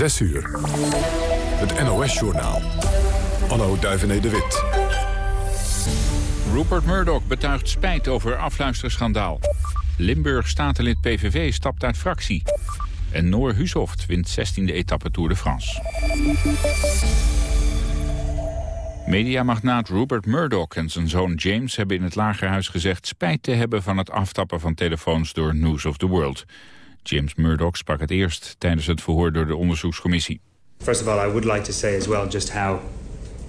6 uur. Het NOS-journaal. Anno Duivené de Wit. Rupert Murdoch betuigt spijt over afluisterschandaal. Limburg statenlid PVV stapt uit fractie. En Noor Husoft wint 16e etappe Tour de France. Mediamagnaat Rupert Murdoch en zijn zoon James hebben in het Lagerhuis gezegd spijt te hebben van het aftappen van telefoons door News of the World. James Murdoch sprak het eerst tijdens het verhoor door de onderzoekscommissie. First of all, I would like to say as well just how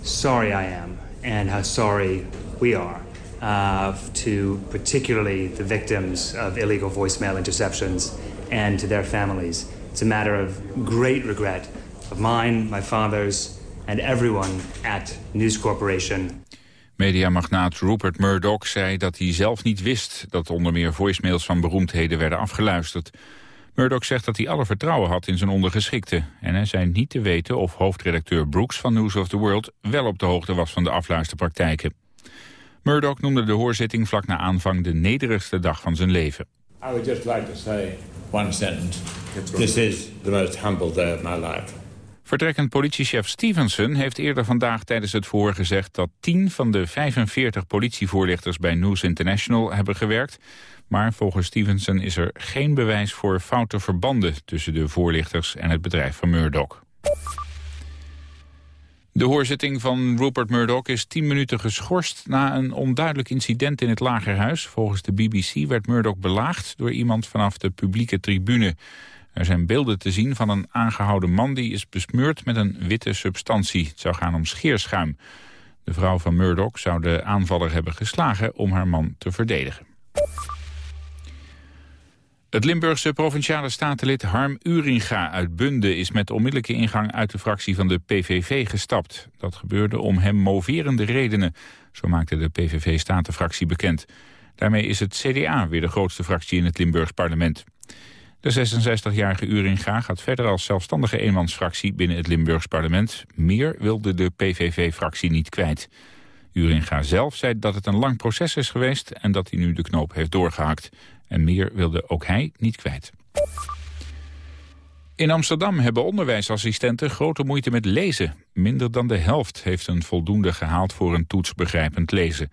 sorry I am and how sorry we are uh, to particularly the victims of illegal voicemail interceptions and to their families. It's a matter of great regret of mine, my father's, and everyone at News Corporation. Mediamagnaat Rupert Murdoch zei dat hij zelf niet wist dat onder meer voicemails van beroemdheden werden afgeluisterd. Murdoch zegt dat hij alle vertrouwen had in zijn ondergeschikte. En hij zei niet te weten of hoofdredacteur Brooks van News of the World wel op de hoogte was van de afluisterpraktijken. Murdoch noemde de hoorzitting vlak na aanvang de nederigste dag van zijn leven. I would just like to say one sentence. This is the most humble day of my life. Vertrekkend politiechef Stevenson heeft eerder vandaag tijdens het verhoor gezegd dat 10 van de 45 politievoorlichters bij News International hebben gewerkt. Maar volgens Stevenson is er geen bewijs voor foute verbanden tussen de voorlichters en het bedrijf van Murdoch. De hoorzitting van Rupert Murdoch is 10 minuten geschorst na een onduidelijk incident in het Lagerhuis. Volgens de BBC werd Murdoch belaagd door iemand vanaf de publieke tribune. Er zijn beelden te zien van een aangehouden man die is besmeurd met een witte substantie. Het zou gaan om scheerschuim. De vrouw van Murdoch zou de aanvaller hebben geslagen om haar man te verdedigen. Het Limburgse provinciale statenlid Harm Uringa uit Bunde is met onmiddellijke ingang uit de fractie van de PVV gestapt. Dat gebeurde om hem moverende redenen, zo maakte de PVV-statenfractie bekend. Daarmee is het CDA weer de grootste fractie in het Limburgs parlement. De 66-jarige Uringa gaat verder als zelfstandige eenmansfractie binnen het Limburgs parlement. Meer wilde de PVV-fractie niet kwijt. Uringa zelf zei dat het een lang proces is geweest en dat hij nu de knoop heeft doorgehakt. En meer wilde ook hij niet kwijt. In Amsterdam hebben onderwijsassistenten grote moeite met lezen. Minder dan de helft heeft een voldoende gehaald voor een toets begrijpend lezen.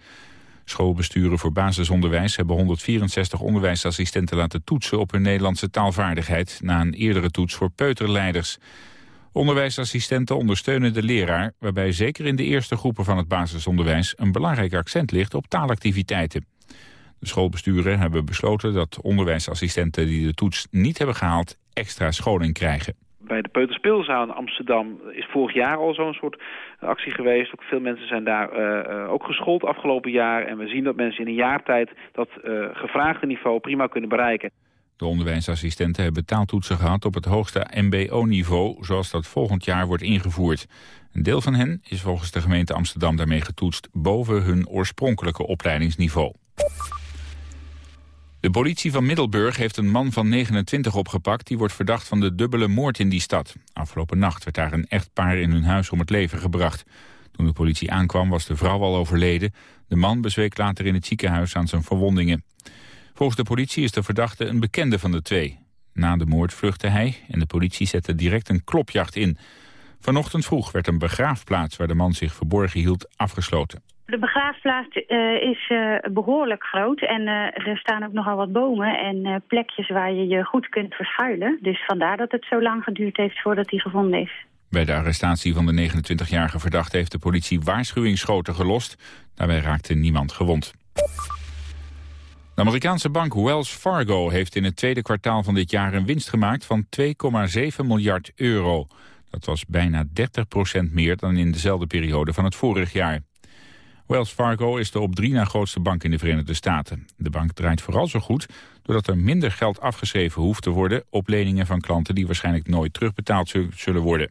Schoolbesturen voor basisonderwijs hebben 164 onderwijsassistenten laten toetsen op hun Nederlandse taalvaardigheid na een eerdere toets voor peuterleiders. Onderwijsassistenten ondersteunen de leraar, waarbij zeker in de eerste groepen van het basisonderwijs een belangrijk accent ligt op taalactiviteiten. De schoolbesturen hebben besloten dat onderwijsassistenten die de toets niet hebben gehaald extra scholing krijgen. Bij de Peuterspeelzaal in Amsterdam is vorig jaar al zo'n soort actie geweest. Ook veel mensen zijn daar uh, ook geschoold afgelopen jaar. En we zien dat mensen in een jaar tijd dat uh, gevraagde niveau prima kunnen bereiken. De onderwijsassistenten hebben taaltoetsen gehad op het hoogste mbo-niveau... zoals dat volgend jaar wordt ingevoerd. Een deel van hen is volgens de gemeente Amsterdam daarmee getoetst... boven hun oorspronkelijke opleidingsniveau. De politie van Middelburg heeft een man van 29 opgepakt... die wordt verdacht van de dubbele moord in die stad. Afgelopen nacht werd daar een echtpaar in hun huis om het leven gebracht. Toen de politie aankwam was de vrouw al overleden. De man bezweek later in het ziekenhuis aan zijn verwondingen. Volgens de politie is de verdachte een bekende van de twee. Na de moord vluchtte hij en de politie zette direct een klopjacht in. Vanochtend vroeg werd een begraafplaats waar de man zich verborgen hield afgesloten. De begraafplaats uh, is uh, behoorlijk groot en uh, er staan ook nogal wat bomen en plekjes waar je je goed kunt verschuilen. Dus vandaar dat het zo lang geduurd heeft voordat hij gevonden is. Bij de arrestatie van de 29-jarige verdachte heeft de politie waarschuwingsschoten gelost. Daarbij raakte niemand gewond. De Amerikaanse bank Wells Fargo heeft in het tweede kwartaal van dit jaar een winst gemaakt van 2,7 miljard euro. Dat was bijna 30% meer dan in dezelfde periode van het vorig jaar. Wells Fargo is de op drie na grootste bank in de Verenigde Staten. De bank draait vooral zo goed doordat er minder geld afgeschreven hoeft te worden... op leningen van klanten die waarschijnlijk nooit terugbetaald zullen worden.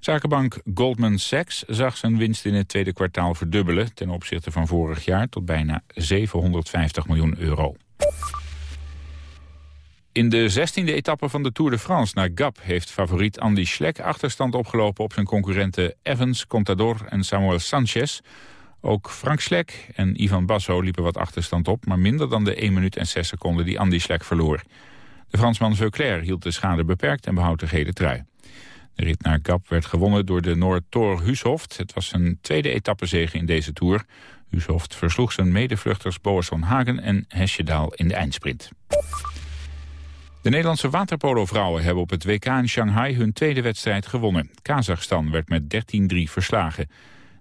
Zakenbank Goldman Sachs zag zijn winst in het tweede kwartaal verdubbelen... ten opzichte van vorig jaar tot bijna 750 miljoen euro. In de 16e etappe van de Tour de France naar Gap... heeft favoriet Andy Schleck achterstand opgelopen op zijn concurrenten Evans, Contador en Samuel Sanchez... Ook Frank Slek en Ivan Basso liepen wat achterstand op... maar minder dan de 1 minuut en 6 seconden die Andy Slek verloor. De Fransman Veuclair hield de schade beperkt en behoudt de gele trui. De rit naar Gap werd gewonnen door de Noord Thor Hushoft. Het was zijn tweede etappezege in deze Tour. Hushoft versloeg zijn medevluchters Boas van Hagen en Hesjedaal in de eindsprint. De Nederlandse waterpolo-vrouwen hebben op het WK in Shanghai hun tweede wedstrijd gewonnen. Kazachstan werd met 13-3 verslagen.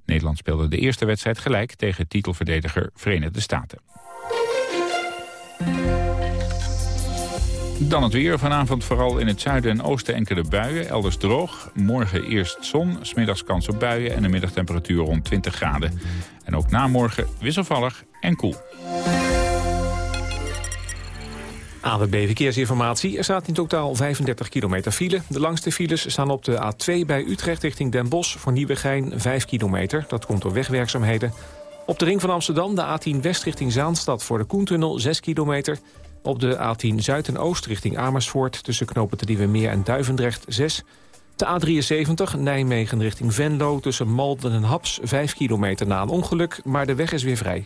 Nederland speelde de eerste wedstrijd gelijk tegen titelverdediger Verenigde Staten. Dan het weer. Vanavond vooral in het zuiden en oosten enkele buien. Elders droog. Morgen eerst zon. Smiddags kans op buien en een middagtemperatuur rond 20 graden. En ook na morgen wisselvallig en koel. AWB Verkeersinformatie. Er staat in totaal 35 kilometer file. De langste files staan op de A2 bij Utrecht richting Den Bosch... voor Nieuwegein 5 kilometer. Dat komt door wegwerkzaamheden. Op de ring van Amsterdam de A10 West richting Zaanstad... voor de Koentunnel 6 kilometer. Op de A10 Zuid en Oost richting Amersfoort... tussen knopen Meer en Duivendrecht 6. De A73 Nijmegen richting Venlo tussen Malden en Haps... 5 kilometer na een ongeluk, maar de weg is weer vrij.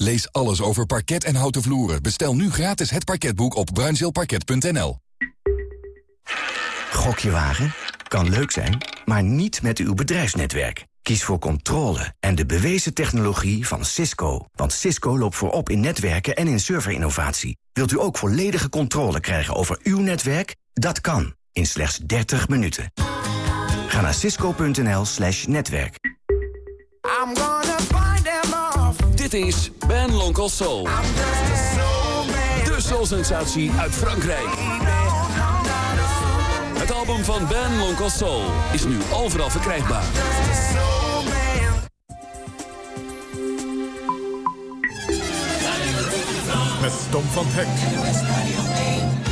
Lees alles over parket en houten vloeren. Bestel nu gratis het parketboek op bruinzeelparket.nl. Gokje wagen? Kan leuk zijn, maar niet met uw bedrijfsnetwerk. Kies voor controle en de bewezen technologie van Cisco. Want Cisco loopt voorop in netwerken en in serverinnovatie. Wilt u ook volledige controle krijgen over uw netwerk? Dat kan, in slechts 30 minuten. Ga naar cisco.nl slash netwerk. Dit is Ben Lonkel Soul. De soul-sensatie uit Frankrijk. Het album van Ben Lonkel Soul is nu overal verkrijgbaar. Met Tom van Hek.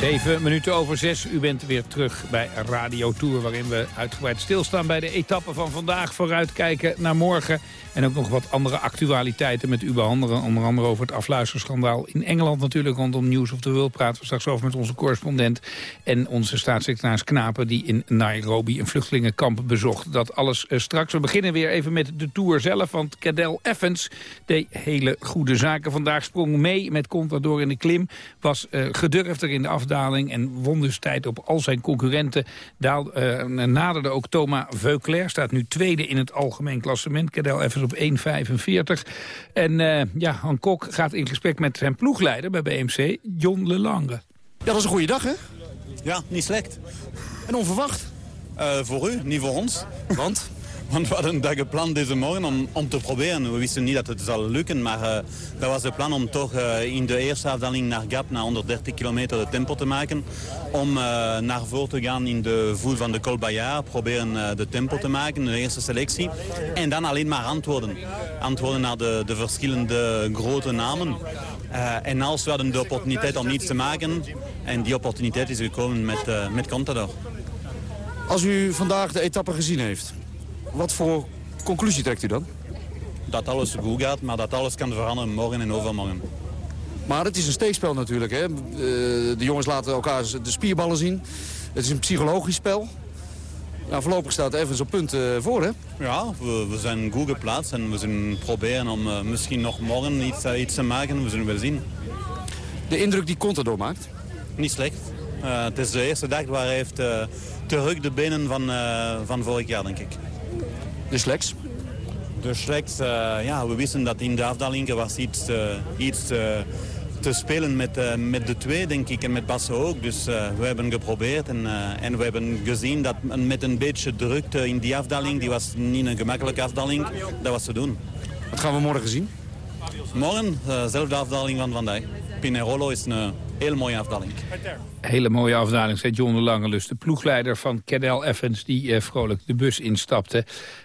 Zeven minuten over zes. U bent weer terug bij Radio Tour... waarin we uitgebreid stilstaan bij de etappe van vandaag... vooruitkijken naar morgen en ook nog wat andere actualiteiten met u behandelen. Onder andere over het afluisterschandaal in Engeland natuurlijk. Rondom News of the World praten we straks over met onze correspondent. En onze staatssecretaris Knapen die in Nairobi een vluchtelingenkamp bezocht. Dat alles eh, straks. We beginnen weer even met de Tour zelf. Want Cadel Evans deed hele goede zaken. Vandaag sprong mee met Contador in de klim. Was uh, gedurfder in de afdaling en won dus tijd op al zijn concurrenten. Daal, uh, naderde ook Thomas Veuclair. Staat nu tweede in het algemeen klassement. Cadel Evans op 1,45. En uh, ja, Han Kok gaat in gesprek met zijn ploegleider bij BMC, John Lelange. Ja, dat is een goede dag, hè? Ja, niet slecht. En onverwacht? Uh, voor u, niet voor ons. Want? Want we hadden dat gepland deze morgen om, om te proberen. We wisten niet dat het zou lukken, maar uh, dat was het plan om toch uh, in de eerste afdaling naar Gap, naar 130 kilometer, de tempo te maken. Om uh, naar voren te gaan in de voet van de Col Bayard, proberen de tempo te maken, de eerste selectie. En dan alleen maar antwoorden. Antwoorden naar de, de verschillende grote namen. en als we hadden de opportuniteit om iets te maken, en die opportuniteit is gekomen met, met Contador. Als u vandaag de etappe gezien heeft, wat voor conclusie trekt u dan? Dat alles goed gaat, maar dat alles kan veranderen morgen en overmorgen. Maar het is een steekspel natuurlijk. Hè? De jongens laten elkaar de spierballen zien. Het is een psychologisch spel. Nou, voorlopig staat Evans op punt voor, hè? Ja, we, we, zijn goed geplaatst en we zullen proberen om uh, misschien nog morgen iets, uh, iets te maken. We zullen wel zien. De indruk die Contador maakt? Niet slecht. Uh, het is de eerste dag waar hij heeft terug de benen van, van vorig jaar, denk ik. De Slex? De Slex, uh, ja, we wisten dat in de afdaling was iets, uh, iets uh, te spelen met, met de twee, denk ik, en met Basse ook. Dus we hebben geprobeerd en, en we hebben gezien dat met een beetje drukte in die afdaling, die was niet een gemakkelijke afdaling, dat was te doen. Wat gaan we morgen zien? Morgen, dezelfde afdaling van vandaag. Pinerolo is een heel mooie afdaling. Hele mooie afdaling, zei John de Langelus. De ploegleider van Cadel Evans die eh, vrolijk de bus instapte.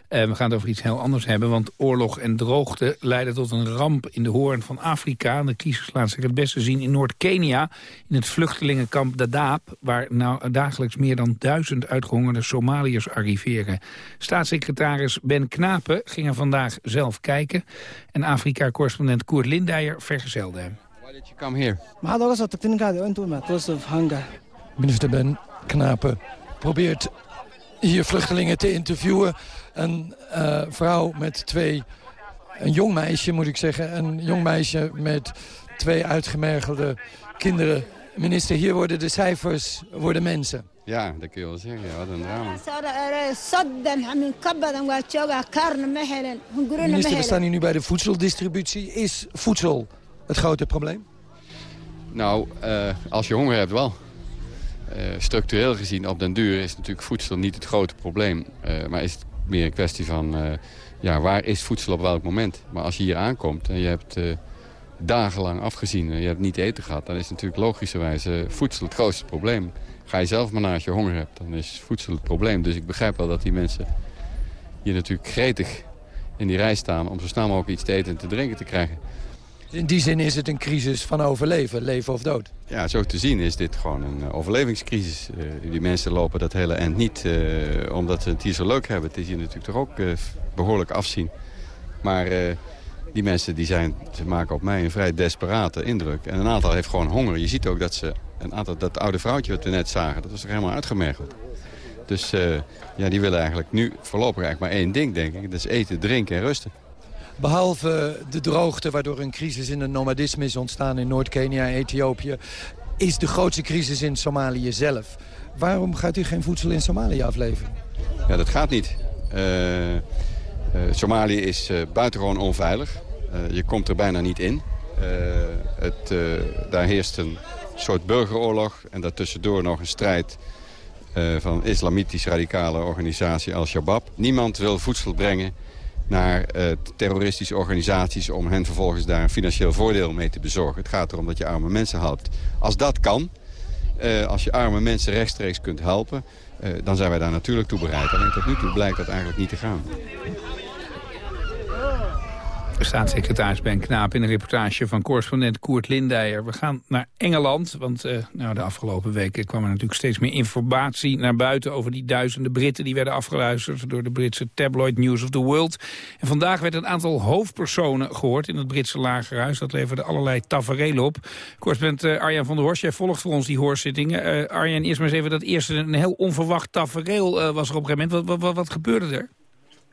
Uh, we gaan het over iets heel anders hebben, want oorlog en droogte leiden tot een ramp in de hoorn van Afrika. De kiezers laten zich het beste zien in Noord-Kenia, in het vluchtelingenkamp Dadaab, waar nou dagelijks meer dan duizend uitgehongerde Somaliërs arriveren. Staatssecretaris Ben Knapen ging er vandaag zelf kijken en Afrika-correspondent Koert Lindijer vergezelde hem. Did you come here? hunger Minister Ben Knapen probeert hier vluchtelingen te interviewen. Een eh, vrouw met twee, een jong meisje moet ik zeggen, een jong meisje met twee uitgemergelde kinderen. Minister, hier worden de cijfers, worden mensen. Ja, dat kun je wel zeggen. Ja, wat een drama. Minister, we staan hier nu bij de voedseldistributie. Is voedsel het grote probleem? Nou, eh, als je honger hebt wel. Eh, structureel gezien op den duur is natuurlijk voedsel niet het grote probleem. Eh, maar is het meer een kwestie van ja, waar is voedsel op welk moment. Maar als je hier aankomt en je hebt dagenlang afgezien en je hebt niet eten gehad... dan is natuurlijk logischerwijs eh, voedsel het grootste probleem. Ga je zelf maar naar als je honger hebt, dan is voedsel het probleem. Dus ik begrijp wel dat die mensen hier natuurlijk gretig in die rij staan... om zo snel mogelijk iets te eten en te drinken te krijgen. In die zin is het een crisis van overleven, leven of dood. Ja, zo te zien is dit gewoon een eh, overlevingscrisis. Eh, die mensen lopen dat hele eind niet eh, omdat ze het hier zo leuk hebben. Het is hier natuurlijk toch ook eh, behoorlijk afzien. Maar die mensen die zijn, ze maken op mij een vrij desperate indruk. En een aantal heeft gewoon honger. Je ziet ook dat ze, een aantal, dat oude vrouwtje wat we net zagen, dat was er helemaal uitgemergeld. Dus ja, die willen eigenlijk nu voorlopig eigenlijk maar één ding, denk ik. Dat is eten, drinken en rusten. Behalve de droogte waardoor een crisis in het nomadisme is ontstaan in Noord-Kenia en Ethiopië... is de grootste crisis in Somalië zelf. Waarom gaat u geen voedsel in Somalië afleveren? Ja, dat gaat niet. Eh, eh, Somalië is eh, buitengewoon onveilig. Je komt er bijna niet in. Het, daar heerst een soort burgeroorlog en daartussendoor nog een strijd... van islamitisch radicale organisatie Al-Shabaab. Niemand wil voedsel brengen naar eh, terroristische organisaties... om hen vervolgens daar een financieel voordeel mee te bezorgen. Het gaat erom dat je arme mensen helpt. Als dat kan, eh, als je arme mensen rechtstreeks kunt helpen... eh, dan zijn wij daar natuurlijk toe bereid. Alleen tot nu toe blijkt dat eigenlijk niet te gaan. Staatssecretaris Ben Knaap in een reportage van correspondent Koert Lindijer. We gaan naar Engeland, want eh, nou, de afgelopen weken kwam er natuurlijk steeds meer informatie naar buiten over die duizenden Britten die werden afgeluisterd door de Britse tabloid News of the World. En vandaag werd een aantal hoofdpersonen gehoord in het Britse lagerhuis. Dat leverde allerlei tafereelen op. Correspondent uh, Arjan van der Horst, jij volgt voor ons die hoorzittingen. Uh, Arjan, eerst maar eens even dat eerste een heel onverwacht tafereel was er op een gegeven moment. Wat, wat, wat gebeurde er?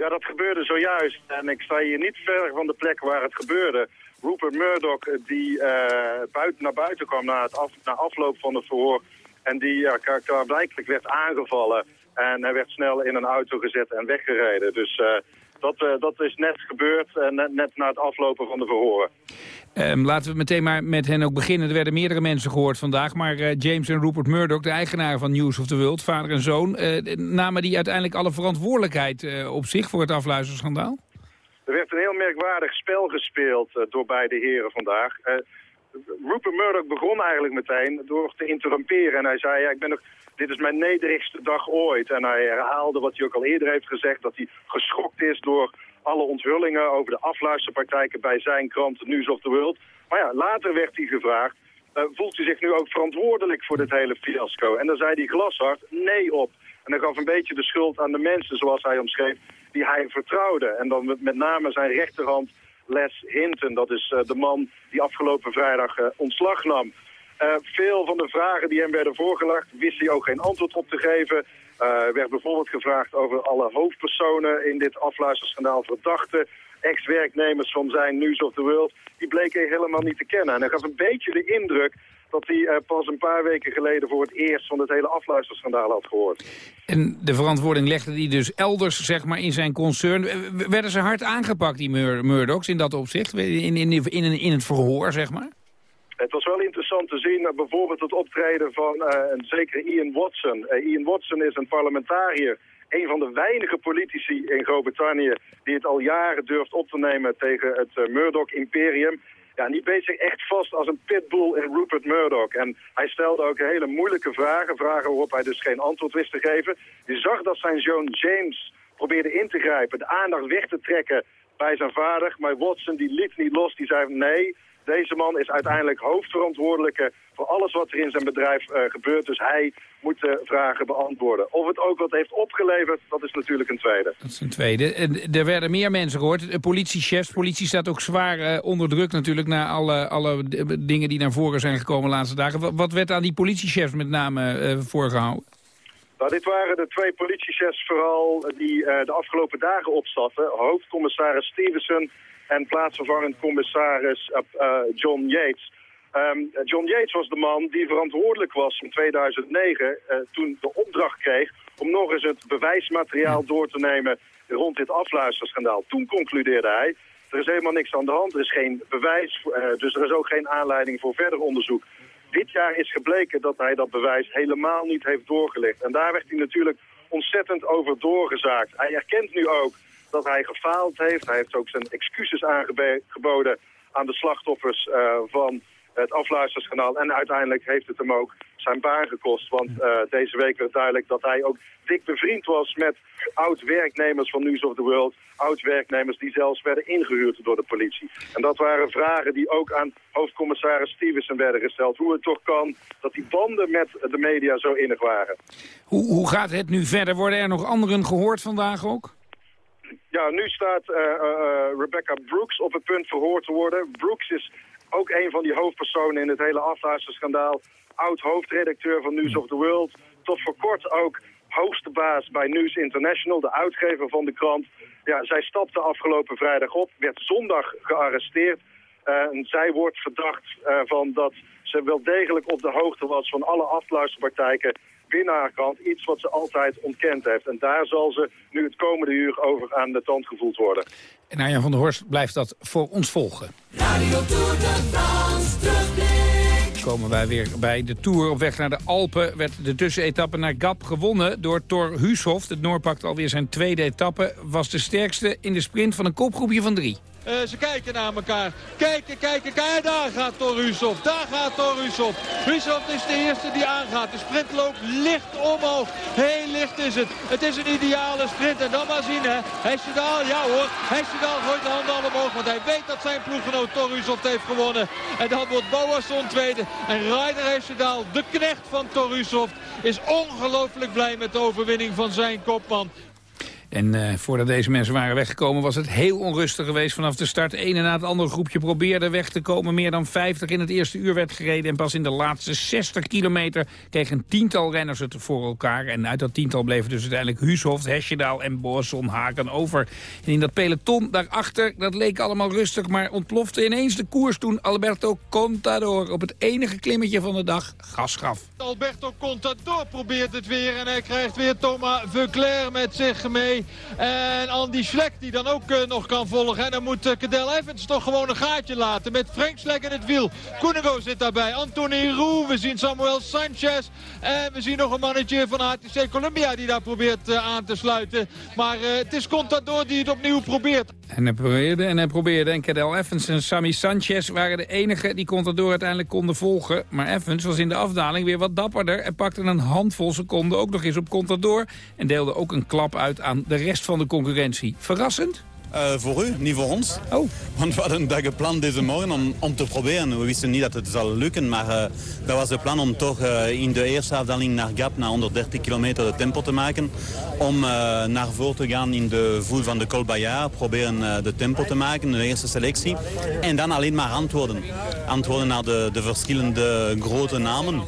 Ja, dat gebeurde zojuist. En ik sta hier niet ver van de plek waar het gebeurde. Rupert Murdoch, die uh, buiten, naar buiten kwam na, het af, na afloop van het verhoor. En die ja, klaarblijkelijk werd aangevallen. En hij werd snel in een auto gezet en weggereden. Dus uh, dat, uh, dat is net gebeurd, net, net na het aflopen van de verhoren. Um, laten we meteen maar met hen ook beginnen. Er werden meerdere mensen gehoord vandaag. Maar uh, James en Rupert Murdoch, de eigenaren van News of the World, vader en zoon... Uh, namen die uiteindelijk alle verantwoordelijkheid op zich voor het afluisterschandaal? Er werd een heel merkwaardig spel gespeeld door beide heren vandaag. Rupert Murdoch begon eigenlijk meteen door te interromperen. En hij zei, ja, ik ben nog, dit is mijn nederigste dag ooit. En hij herhaalde wat hij ook al eerder heeft gezegd... dat hij geschokt is door alle onthullingen over de afluisterpraktijken bij zijn krant News of the World. Maar ja, later werd hij gevraagd, uh, voelt u zich nu ook verantwoordelijk voor dit hele fiasco? En daar zei hij glashard nee op. En hij gaf een beetje de schuld aan de mensen, zoals hij omschreef, die hij vertrouwde. En dan met, met name zijn rechterhand Les Hinton, dat is uh, de man die afgelopen vrijdag uh, ontslag nam. Veel van de vragen die hem werden voorgelegd, wist hij ook geen antwoord op te geven. Uh, werd bijvoorbeeld gevraagd over alle hoofdpersonen in dit afluisterschandaal verdachten. Ex-werknemers van zijn News of the World. Die bleken helemaal niet te kennen. En hij gaf een beetje de indruk dat hij uh, pas een paar weken geleden voor het eerst van het hele afluisterschandaal had gehoord. En de verantwoording legde hij dus elders, zeg maar, in zijn concern. Werden ze hard aangepakt, die Mur Murdochs, in dat opzicht? In, in, in, in het verhoor, zeg maar? Het was wel interessant te zien, uh, bijvoorbeeld het optreden van een zekere Ian Watson. Uh, Ian Watson is een parlementariër, een van de weinige politici in Groot-Brittannië... die het al jaren durft op te nemen tegen het Murdoch-imperium. Ja, die beet zich echt vast als een pitbull in Rupert Murdoch. En hij stelde ook hele moeilijke vragen, vragen waarop hij dus geen antwoord wist te geven. Je zag dat zijn zoon James probeerde in te grijpen, de aandacht weg te trekken bij zijn vader. Maar Watson die liet niet los, die zei nee, deze man is uiteindelijk hoofdverantwoordelijke voor alles wat er in zijn bedrijf uh, gebeurt. Dus hij moet de vragen beantwoorden. Of het ook wat heeft opgeleverd, dat is natuurlijk een tweede. Dat is een tweede. En er werden meer mensen gehoord. Politiechefs, politie staat ook zwaar uh, onder druk natuurlijk... na alle, alle dingen die naar voren zijn gekomen de laatste dagen. Wat werd aan die politiechefs met name uh, voorgehouden? Nou, dit waren de twee politiechefs vooral die de afgelopen dagen opstappen. Hoofdcommissaris Stevenson en plaatsvervangend commissaris John Yates... Um, John Yates was de man die verantwoordelijk was in 2009 uh, toen de opdracht kreeg om nog eens het bewijsmateriaal door te nemen rond dit afluisterschandaal. Toen concludeerde hij, er is helemaal niks aan de hand, er is geen bewijs, uh, dus er is ook geen aanleiding voor verder onderzoek. Dit jaar is gebleken dat hij dat bewijs helemaal niet heeft doorgelegd. En daar werd hij natuurlijk ontzettend over doorgezaakt. Hij erkent nu ook dat hij gefaald heeft. Hij heeft ook zijn excuses aangeboden aan de slachtoffers uh, van het afluisterskanaal. En uiteindelijk heeft het hem ook zijn baan gekost. Want uh, deze week werd duidelijk dat hij ook dik bevriend was met oud-werknemers van News of the World. Oud-werknemers die zelfs werden ingehuurd door de politie. En dat waren vragen die ook aan hoofdcommissaris Stevenson werden gesteld. Hoe het toch kan dat die banden met de media zo innig waren. Hoe, hoe gaat het nu verder? Worden er nog anderen gehoord vandaag ook? Ja, nu staat uh, uh, Rebecca Brooks op het punt verhoord te worden. Brooks is ook een van die hoofdpersonen in het hele afluisterschandaal. Oud-hoofdredacteur van News of the World. Tot voor kort ook hoogste baas bij News International, de uitgever van de krant. Ja, zij stapte afgelopen vrijdag op, werd zondag gearresteerd. Uh, zij wordt verdacht van dat ze wel degelijk op de hoogte was van alle afluisterpraktijken krant. Iets wat ze altijd ontkend heeft. En daar zal ze nu het komende uur over aan de tand gevoeld worden. En Arjan van der Horst blijft dat voor ons volgen. Radio Tour de France, komen wij weer bij de Tour. Op weg naar de Alpen werd de tussenetappe naar Gap gewonnen door Thor Huushoft. Het Noor pakt alweer zijn tweede etappe. Was de sterkste in de sprint van een kopgroepje van drie. Uh, ze kijken naar elkaar. Kijken, kijken, kijken. Daar gaat Torusov. Daar gaat Torusov. Rusov is de eerste die aangaat. De sprint loopt licht omhoog. Heel licht is het. Het is een ideale sprint. En dan maar zien, hè. Hesjedal, ja hoor. Hesjedal gooit de handen al omhoog. Want hij weet dat zijn ploeggenoot Torusov heeft gewonnen. En dan wordt Boasson tweede. En Ryder Hesjedal, de knecht van Torusov, is ongelooflijk blij met de overwinning van zijn kopman. En uh, voordat deze mensen waren weggekomen was het heel onrustig geweest vanaf de start. Een en na het andere groepje probeerde weg te komen. Meer dan 50 in het eerste uur werd gereden. En pas in de laatste 60 kilometer kreeg een tiental renners het voor elkaar. En uit dat tiental bleven dus uiteindelijk Huushoft, Hesjedaal en Boasson Haken over. En in dat peloton daarachter, dat leek allemaal rustig... maar ontplofte ineens de koers toen Alberto Contador... op het enige klimmetje van de dag gas gaf. Alberto Contador probeert het weer en hij krijgt weer Thomas Veuclair met zich mee. En Andy Schleck die dan ook uh, nog kan volgen. En dan moet uh, Cadel Evans toch gewoon een gaatje laten. Met Frank Schleck in het wiel. Koenigo zit daarbij. Anthony Roux. We zien Samuel Sanchez. En we zien nog een mannetje van HTC Columbia die daar probeert uh, aan te sluiten. Maar het is Contador die het opnieuw probeert. En hij probeerde en hij probeerde. En Cadel Evans en Sammy Sanchez waren de enigen die Contador uiteindelijk konden volgen. Maar Evans was in de afdaling weer wat dapperder. En pakte een handvol seconden ook nog eens op Contador. En deelde ook een klap uit aan de rest van de concurrentie. Verrassend? Uh, voor u, niet voor ons. Oh. Want we hadden dat gepland deze morgen om, om te proberen. We wisten niet dat het zal lukken, maar uh, dat was het plan om toch uh, in de eerste afdaling naar Gap, naar 130 kilometer, de tempo te maken. Om naar voren te gaan in de voet van de Col Bayard, proberen de tempo te maken, de eerste selectie. En dan alleen maar antwoorden. Antwoorden naar de, de verschillende grote namen.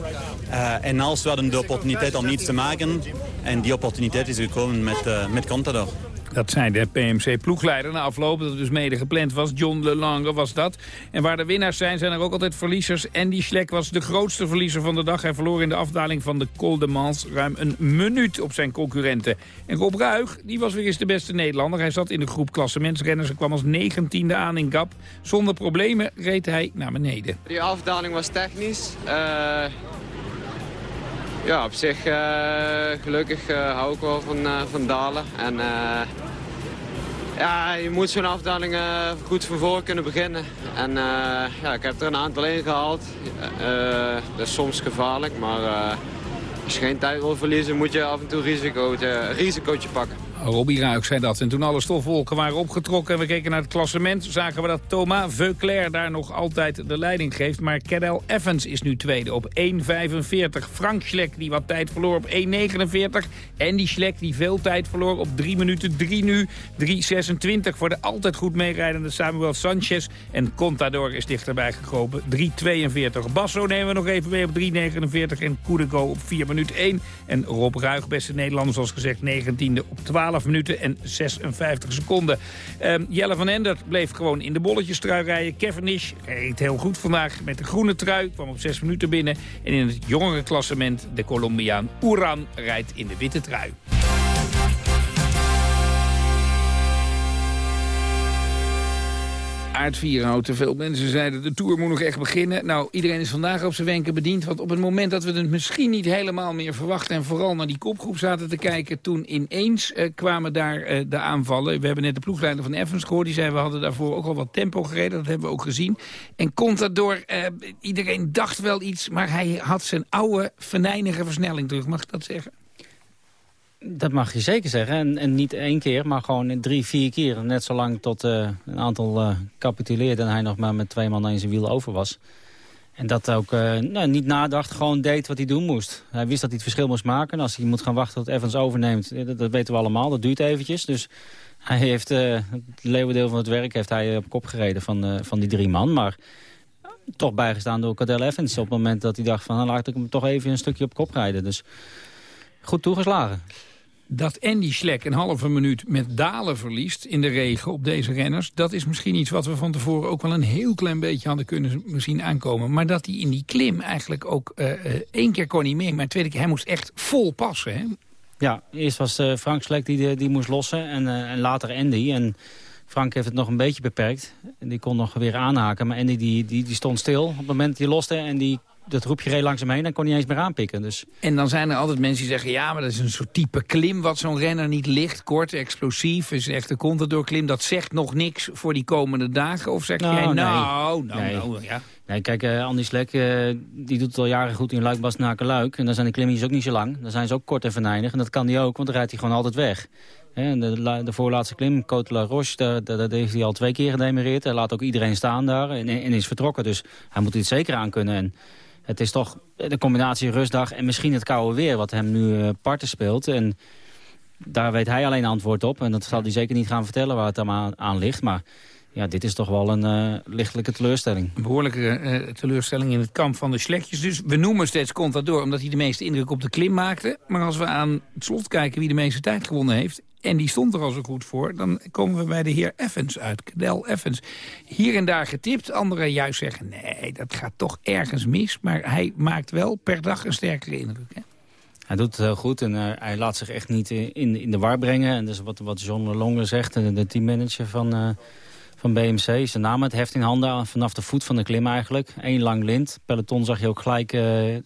en als we hadden de opportuniteit om iets te maken, en die opportuniteit is gekomen met, met Contador. Dat zei de PMC-ploegleider na afloop, dat het dus mede gepland was. John LeLange was dat. En waar de winnaars zijn, zijn er ook altijd verliezers. Andy Schleck was de grootste verliezer van de dag. Hij verloor in de afdaling van de Col de Mans ruim een minuut op zijn concurrenten. En Rob Ruig, die was weer eens de beste Nederlander. Hij zat in de groep klassementsrenners en kwam als negentiende aan in Gap. Zonder problemen reed hij naar beneden. Die afdaling was technisch. Uh... Ja, op zich uh, gelukkig uh, hou ik wel van, uh, van dalen. En Ja, je moet zo'n afdaling goed van voor kunnen beginnen. En ja, ik heb er een aantal ingehaald. Uh, dat is soms gevaarlijk, maar als je geen tijd wil verliezen... moet je af en toe risico, risicootje pakken. Robbie Ruik zei dat. En toen alle stofwolken waren opgetrokken en we keken naar het klassement... zagen we dat Thomas Veuclair daar nog altijd de leiding geeft. Maar Cadel Evans is nu tweede op 1.45. Frank Schleck die wat tijd verloor op 1.49. Andy Schleck die veel tijd verloor op 3 minuten 3 nu. 3.26 voor de altijd goed meerijdende Samuel Sanchez. En Contador is dichterbij gekropen. 3.42. Basso nemen we nog even mee op 3.49. En Koedeko op 4 minuten 1. En Rob Ruig, beste Nederlander, zoals gezegd 19e op 12 12 minuten en 56 seconden. Um, Jelle van Endert bleef gewoon in de bolletjestrui rijden. Cavendish reed heel goed vandaag met de groene trui. Kwam op 6 minuten binnen. En in het jongere klassement de Colombiaan Uran rijdt in de witte trui. Aardvierhouten. Veel mensen zeiden de Tour moet nog echt beginnen. Nou, iedereen is vandaag op zijn wenken bediend. Want op het moment dat we het misschien niet helemaal meer verwachten... en vooral naar die kopgroep zaten te kijken... toen ineens uh, kwamen daar uh, de aanvallen. We hebben net de ploegleider van Evans gehoord. Die zei we hadden daarvoor ook al wat tempo gereden. Dat hebben we ook gezien. En Contador, uh, iedereen dacht wel iets... maar hij had zijn oude venijnige versnelling terug. Mag ik dat zeggen? Dat mag je zeker zeggen. En, en, niet één keer, maar gewoon drie, vier keer. Net zolang tot uh, een aantal uh, capituleerde en hij nog maar met twee man in zijn wiel over was. En dat ook uh, nou, niet nadacht, gewoon deed wat hij doen moest. Hij wist dat hij het verschil moest maken. als hij moet gaan wachten tot Evans overneemt, dat, dat weten we allemaal. Dat duurt eventjes. Dus hij heeft het leeuwendeel van het werk heeft hij op kop gereden van, van die drie man. Maar toch bijgestaan door Cadel Evans. Op het moment dat hij dacht van, nou, laat ik hem toch even een stukje op kop rijden. Dus goed toegeslagen dat Andy Schleck een halve minuut met dalen verliest in de regen op deze renners... dat is misschien iets wat we van tevoren ook wel een heel klein beetje hadden kunnen misschien aankomen. Maar dat hij in die klim eigenlijk ook uh, één keer kon niet meer, maar tweede keer, hij moest echt vol passen. Hè? Ja, eerst was uh, Frank Schleck die, die moest lossen en, later Andy. En Frank heeft het nog een beetje beperkt. En die kon nog weer aanhaken, maar Andy die, die, die stond stil op het moment hij loste en die dat roep je reed langzaam heen, dan kon hij eens meer aanpikken. Dus. En dan zijn er altijd mensen die zeggen... ja, maar dat is een soort type klim wat zo'n renner niet ligt. Kort, explosief, is echt een contador klim. Dat zegt nog niks voor die komende dagen? Of zeg nou, jij, nou, nou, nee. nou, ja. Nee, kijk, uh, Andy Slek, uh, die doet het al jaren goed in Luik, Luik. En dan zijn de klimmetjes ook niet zo lang. Dan zijn ze ook kort en venijnig. En dat kan hij ook, want dan rijdt hij gewoon altijd weg. En de, de voorlaatste klim, Côte la Roche, dat, dat heeft hij al twee keer gedemereerd. Hij laat ook iedereen staan daar en, en is vertrokken. Dus hij moet dit zeker aan kunnen. En het is toch de combinatie rustdag en misschien het koude weer... wat hem nu uh, parten speelt. En daar weet hij alleen antwoord op. En dat zal hij zeker niet gaan vertellen waar het aan, aan ligt. Maar ja, dit is toch wel een uh, lichtelijke teleurstelling. Een behoorlijke uh, teleurstelling in het kamp van de slekjes. Dus we noemen steeds Contador omdat hij de meeste indruk op de klim maakte. Maar als we aan het slot kijken wie de meeste tijd gewonnen heeft en die stond er al zo goed voor... dan komen we bij de heer Evans uit, Cadel Evans. Hier en daar getipt, anderen juist zeggen... nee, dat gaat toch ergens mis. Maar hij maakt wel per dag een sterkere indruk. Hè? Hij doet het heel goed en uh, hij laat zich echt niet in, in de war brengen. En dat is wat, wat John Longer zegt, de, de teammanager van, uh, van BMC. Ze namen het heft in handen vanaf de voet van de klim eigenlijk. Eén lang lint. Peloton zag je ook gelijk uh, een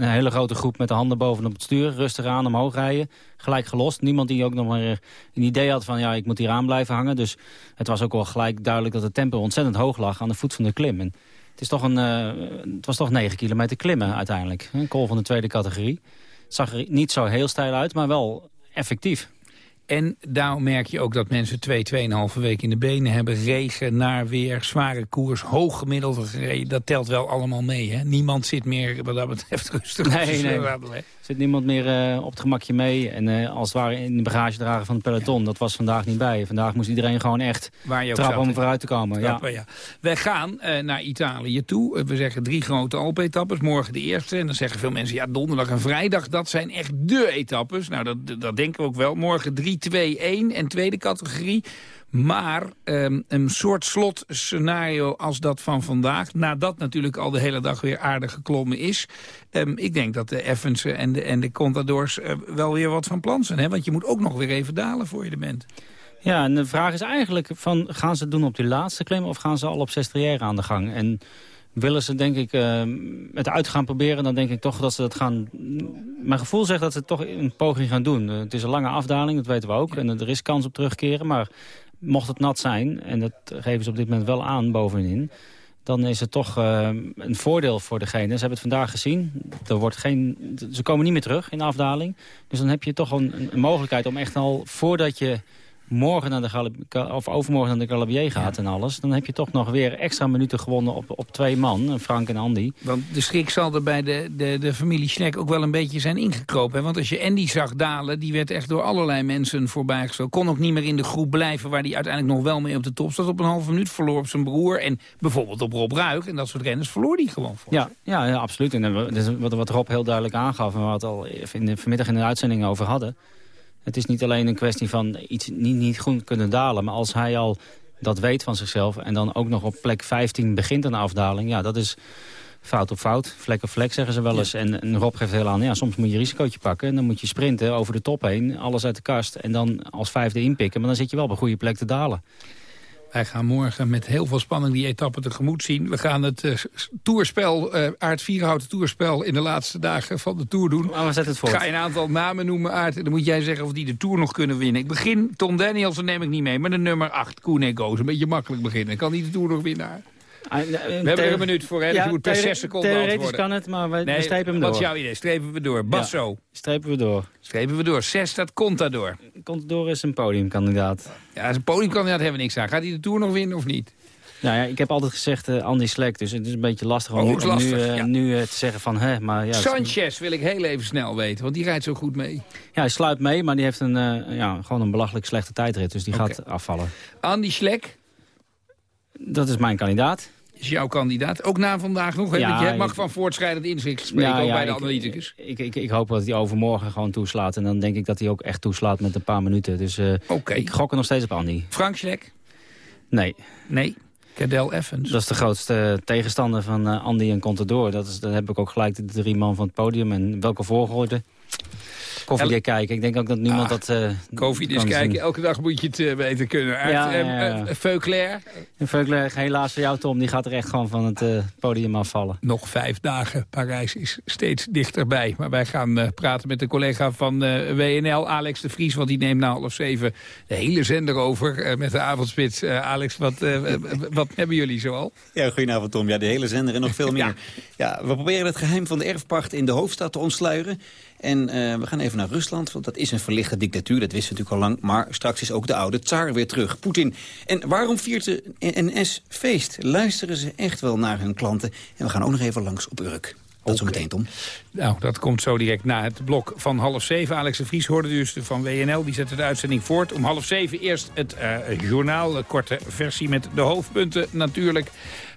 hele grote groep met de handen bovenop het stuur. Rustig aan, omhoog rijden. Gelijk gelost. Niemand die ook nog maar een idee had van ja, ik moet hier aan blijven hangen. Dus het was ook wel gelijk duidelijk dat het tempo ontzettend hoog lag aan de voet van de klim. En het, is toch een, uh, het was toch 9 kilometer klimmen uiteindelijk. Een call van de tweede categorie. Het zag er niet zo heel stijl uit, maar wel effectief. En daar merk je ook dat mensen twee, tweeënhalve weken in de benen hebben. Regen, naar weer, zware koers, hoog gemiddelde gereden. Dat telt wel allemaal mee. Hè? Niemand zit meer wat dat betreft rustig. Nee, nee. zit niemand meer uh, op het gemakje mee. En uh, als het ware in de bagagedrager van het peloton. Dat was vandaag niet bij. Vandaag moest iedereen gewoon echt trappen om vooruit te komen. ja. ja. Wij gaan uh, naar Italië toe. we zeggen drie grote Alpe-etappes. Morgen de eerste. En dan zeggen veel mensen, ja, donderdag en vrijdag, dat zijn echt de etappes. Nou, dat, dat denken we ook wel. Morgen drie 2-1 en tweede categorie. Maar um, een soort slotscenario als dat van vandaag... nadat natuurlijk al de hele dag weer aardig geklommen is... Um, ik denk dat de Evansen en de, en de Contadors uh, wel weer wat van plan zijn. Hè? Want je moet ook nog weer even dalen voor je de bent. Ja, en de vraag is eigenlijk... Van, gaan ze het doen op die laatste klim of gaan ze al op Sestriere aan de gang? En willen ze denk ik uh, het uit gaan proberen... dan denk ik toch dat ze dat gaan... Mijn gevoel zegt dat ze toch een poging gaan doen. Uh, het is een lange afdaling, dat weten we ook. En er is kans op terugkeren. Maar mocht het nat zijn, en dat geven ze op dit moment wel aan bovenin dan is het toch uh, een voordeel voor degene. Ze hebben het vandaag gezien. Er wordt geen, ze komen niet meer terug in de afdaling. Dus dan heb je toch een, een mogelijkheid om echt al voordat je morgen naar de of overmorgen naar de Galabier gaat en alles... dan heb je toch nog weer extra minuten gewonnen op, op twee man, Frank en Andy. Want de schrik zal er bij de, de, de familie Schneck ook wel een beetje zijn ingekropen. Hè? Want als je Andy zag dalen, die werd echt door allerlei mensen voorbij gestoken. Kon ook niet meer in de groep blijven waar hij uiteindelijk nog wel mee op de top zat. Op een halve minuut verloor op zijn broer en bijvoorbeeld op Rob Ruik. En dat soort renners verloor hij gewoon voor. Ja, ja, ja absoluut. En eh, wat, wat Rob heel duidelijk aangaf en het al in de, vanmiddag in de uitzending over hadden... Het is niet alleen een kwestie van iets niet, niet goed kunnen dalen. Maar als hij al dat weet van zichzelf en dan ook nog op plek 15 begint een afdaling... ja, dat is fout op fout, vlek op vlek zeggen ze wel eens. En, en, Rob geeft heel aan, ja, soms moet je risicootje pakken... en dan moet je sprinten over de top heen, alles uit de kast... en dan als vijfde inpikken, maar dan zit je wel op een goede plek te dalen. Wij gaan morgen met heel veel spanning die etappe tegemoet zien. We gaan het uh, toerspel, uh, Aard Vierhouten toerspel... in de laatste dagen van de Tour doen. Maar we zetten het voor. Ga je een aantal namen noemen, Aard. En dan moet jij zeggen of die de Tour nog kunnen winnen. Ik begin, Tom Daniels, neem ik niet mee. Maar de nummer 8, Koen Goos. Een beetje makkelijk beginnen. Kan die de Tour nog winnen? We hebben er een minuut voor, hè? Dus je moet per zes seconden theoretisch antwoorden. kan het, maar we, nee, we strepen hem door. Wat is jouw idee? Strepen we door. Basso. Ja, strepen we door. Strepen we door. Zes staat Contador. Contador is een podiumkandidaat. Ja, als een podiumkandidaat hebben we niks aan. Gaat hij de Tour nog winnen of niet? Nou ja, ik heb altijd gezegd uh, Andy Slek, dus het is een beetje lastig om, oh, lastig, nu, uh, ja. nu uh, te zeggen van... Hè, maar ja, Sanchez wil ik heel even snel weten, want die rijdt zo goed mee. Ja, hij sluit mee, maar die heeft een, ja, gewoon een belachelijk slechte tijdrit, dus die okay. gaat afvallen. Andy Slek? Dat is mijn kandidaat is jouw kandidaat. Ook na vandaag nog, hè? Ja, Want je mag van voortschrijdend inzicht spreken, ja, ook ja, bij de ik, analyticus. Ik, ik, ik, hoop dat hij overmorgen gewoon toeslaat. En dan denk ik dat hij ook echt toeslaat met een paar minuten. Dus uh, okay. ik gok er nog steeds op Andy. Frank Schleck? Nee. Nee? Cadel Evans? Dat is de grootste tegenstander van uh, Andy en Contador. Dat is, dan heb ik ook gelijk de drie man van het podium. En welke volgorde? Koffiedik kijken. Ik denk ook dat niemand ah, dat uh, Koffiedik kijken. Elke dag moet je het uh, weten kunnen. Uit, ja, ja, ja. Uh, Veuclair? Veuclair, helaas voor jou Tom. Die gaat er echt gewoon van het podium afvallen. Nog vijf dagen. Parijs is steeds dichterbij. Maar wij gaan praten met de collega van WNL, Alex de Vries. Want die neemt na half zeven de hele zender over met de avondspits. Alex, wat, wat hebben jullie zoal? Ja, goedenavond Tom. Ja, de hele zender en nog veel meer. ja. we proberen het geheim van de erfpacht in de hoofdstad te ontsluieren. En uh, we gaan even naar Rusland, want dat is een verlichte dictatuur. Dat wisten we natuurlijk al lang. Maar straks is ook de oude tsaar weer terug, Poetin. En waarom viert de NS feest? Luisteren ze echt wel naar hun klanten? En we gaan ook nog even langs op Urk. Dat zo meteen, Tom. Nou, dat komt zo direct na het blok van half zeven. Alex de Vries hoorde dus van WNL, die zette de uitzending voort. Om half zeven eerst het uh, journaal, een korte versie met de hoofdpunten natuurlijk.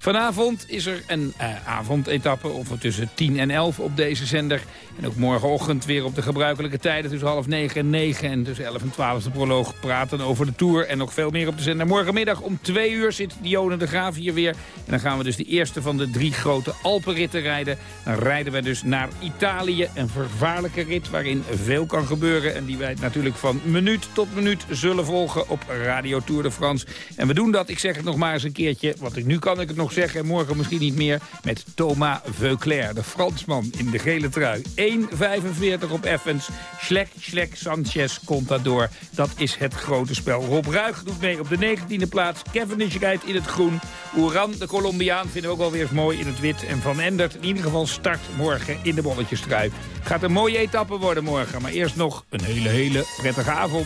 Vanavond is er een uh, avondetappe of tussen 10 en 11 op deze zender. En ook morgenochtend weer op de gebruikelijke tijden tussen half 9 en 9. En tussen 11 en 12 de proloog praten over de Tour. En nog veel meer op de zender. Morgenmiddag om 2 uur zit Dione de Graaf hier weer. En dan gaan we dus de eerste van de drie grote Alpenritten rijden. Dan rijden we dus naar Italië. Een vervaarlijke rit waarin veel kan gebeuren. En die wij natuurlijk van minuut tot minuut zullen volgen op Radio Tour de France. En we doen dat, ik zeg het nog maar eens een keertje. Want ik, nu kan ik het nog zeggen en morgen misschien niet meer. Met Thomas Veuclair, de Fransman in de gele trui. 1,45 op Evans. Schlek, Schlek, Sanchez, Contador. Dat is het grote spel. Rob Ruig doet mee op de 19e plaats. Cavendish rijdt in het groen. Oeran, de Colombiaan, vinden we ook wel weer eens mooi in het wit. En Van Endert in ieder geval start morgen in de bolletjestrui. Gaat een mooie etappe worden morgen. Maar eerst nog een hele, hele prettige avond.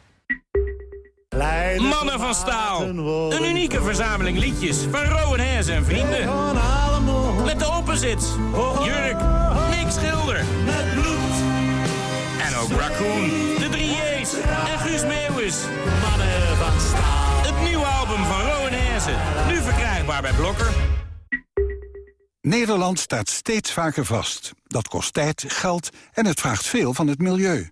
Mannen van Staal. Een unieke verzameling liedjes van Rowan Hees en vrienden. Met de opposites. Jurk, Nick Schilder. Met bloed. En ook Raccoon, de drie J's en Guus Meeuwis. Mannen van Staal. Het nieuwe album van Rowan Hezen. Nu verkrijgbaar bij Blokker. Nederland staat steeds vaker vast. Dat kost tijd, geld en het vraagt veel van het milieu.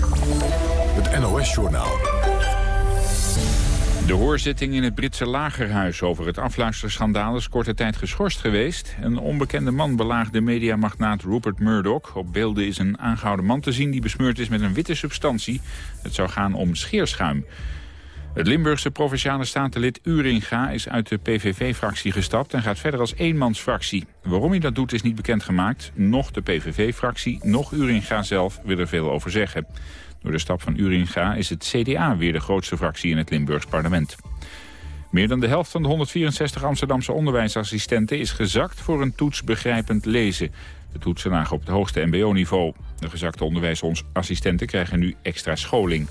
NOS-journaal. De hoorzitting in het Britse lagerhuis over het afluisterschandaal is korte tijd geschorst geweest. Een onbekende man belaagde mediamagnaat Rupert Murdoch. Op beelden is een aangehouden man te zien die besmeurd is met een witte substantie. Het zou gaan om scheerschuim. Het Limburgse Provinciale Statenlid Uringa is uit de PVV-fractie gestapt... en gaat verder als eenmansfractie. Waarom hij dat doet is niet bekendgemaakt. Nog de PVV-fractie, nog Uringa zelf wil er veel over zeggen. Door de stap van Uringa is het CDA weer de grootste fractie in het Limburgs parlement. Meer dan de helft van de 164 Amsterdamse onderwijsassistenten is gezakt voor een toets begrijpend lezen. De toetsen lagen op het hoogste mbo-niveau. De gezakte onderwijsassistenten krijgen nu extra scholing.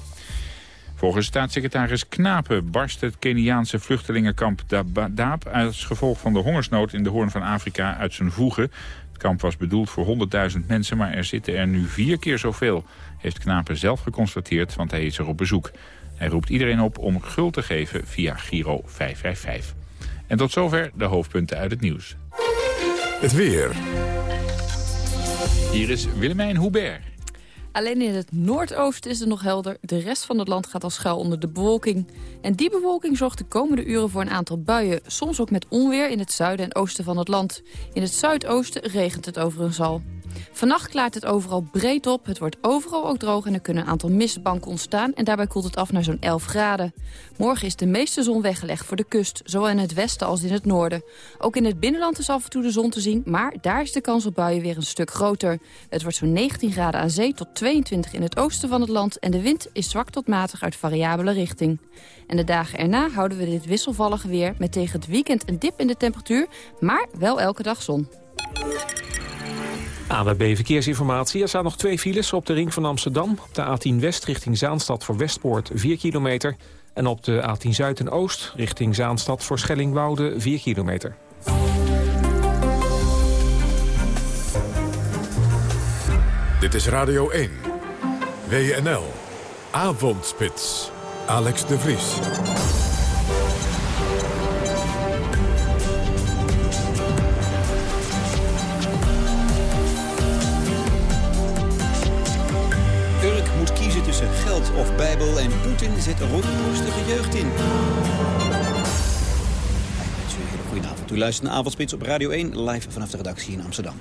Volgens staatssecretaris Knapen barst het Keniaanse vluchtelingenkamp Dadaab... als gevolg van de hongersnood in de Hoorn van Afrika uit zijn voegen. Het kamp was bedoeld voor 100.000 mensen, maar er zitten er nu vier keer zoveel. Heeft Knapen zelf geconstateerd, want hij is er op bezoek. Hij roept iedereen op om guld te geven via Giro 555. En tot zover de hoofdpunten uit het nieuws. Het weer. Hier is Willemijn Hubert. Alleen in het noordoosten is het nog helder. De rest van het land gaat al schuil onder de bewolking. En die bewolking zorgt de komende uren voor een aantal buien. Soms ook met onweer in het zuiden en oosten van het land. In het zuidoosten regent het overigens al. Vannacht klaart het overal breed op. Het wordt overal ook droog en er kunnen een aantal mistbanken ontstaan. En daarbij koelt het af naar zo'n 11 graden. Morgen is de meeste zon weggelegd voor de kust. Zowel in het westen als in het noorden. Ook in het binnenland is af en toe de zon te zien. Maar daar is de kans op buien weer een stuk groter. Het wordt zo'n 19 graden aan zee tot 22 in het oosten van het land. En de wind is zwak tot matig uit variabele richting. En de dagen erna houden we dit wisselvallige weer... met tegen het weekend een dip in de temperatuur, maar wel elke dag zon. AWB Verkeersinformatie. Er staan nog twee files op de ring van Amsterdam. Op de A10 West richting Zaanstad voor Westpoort 4 kilometer. En op de A10 Zuid en Oost richting Zaanstad voor Schellingwoude 4 kilometer. Dit is Radio 1. WNL. Avondspits. Alex de Vries. En Poetin zet rondborstige jeugd in. Goedenavond, u luistert naar Avondspits op Radio 1, live vanaf de redactie in Amsterdam.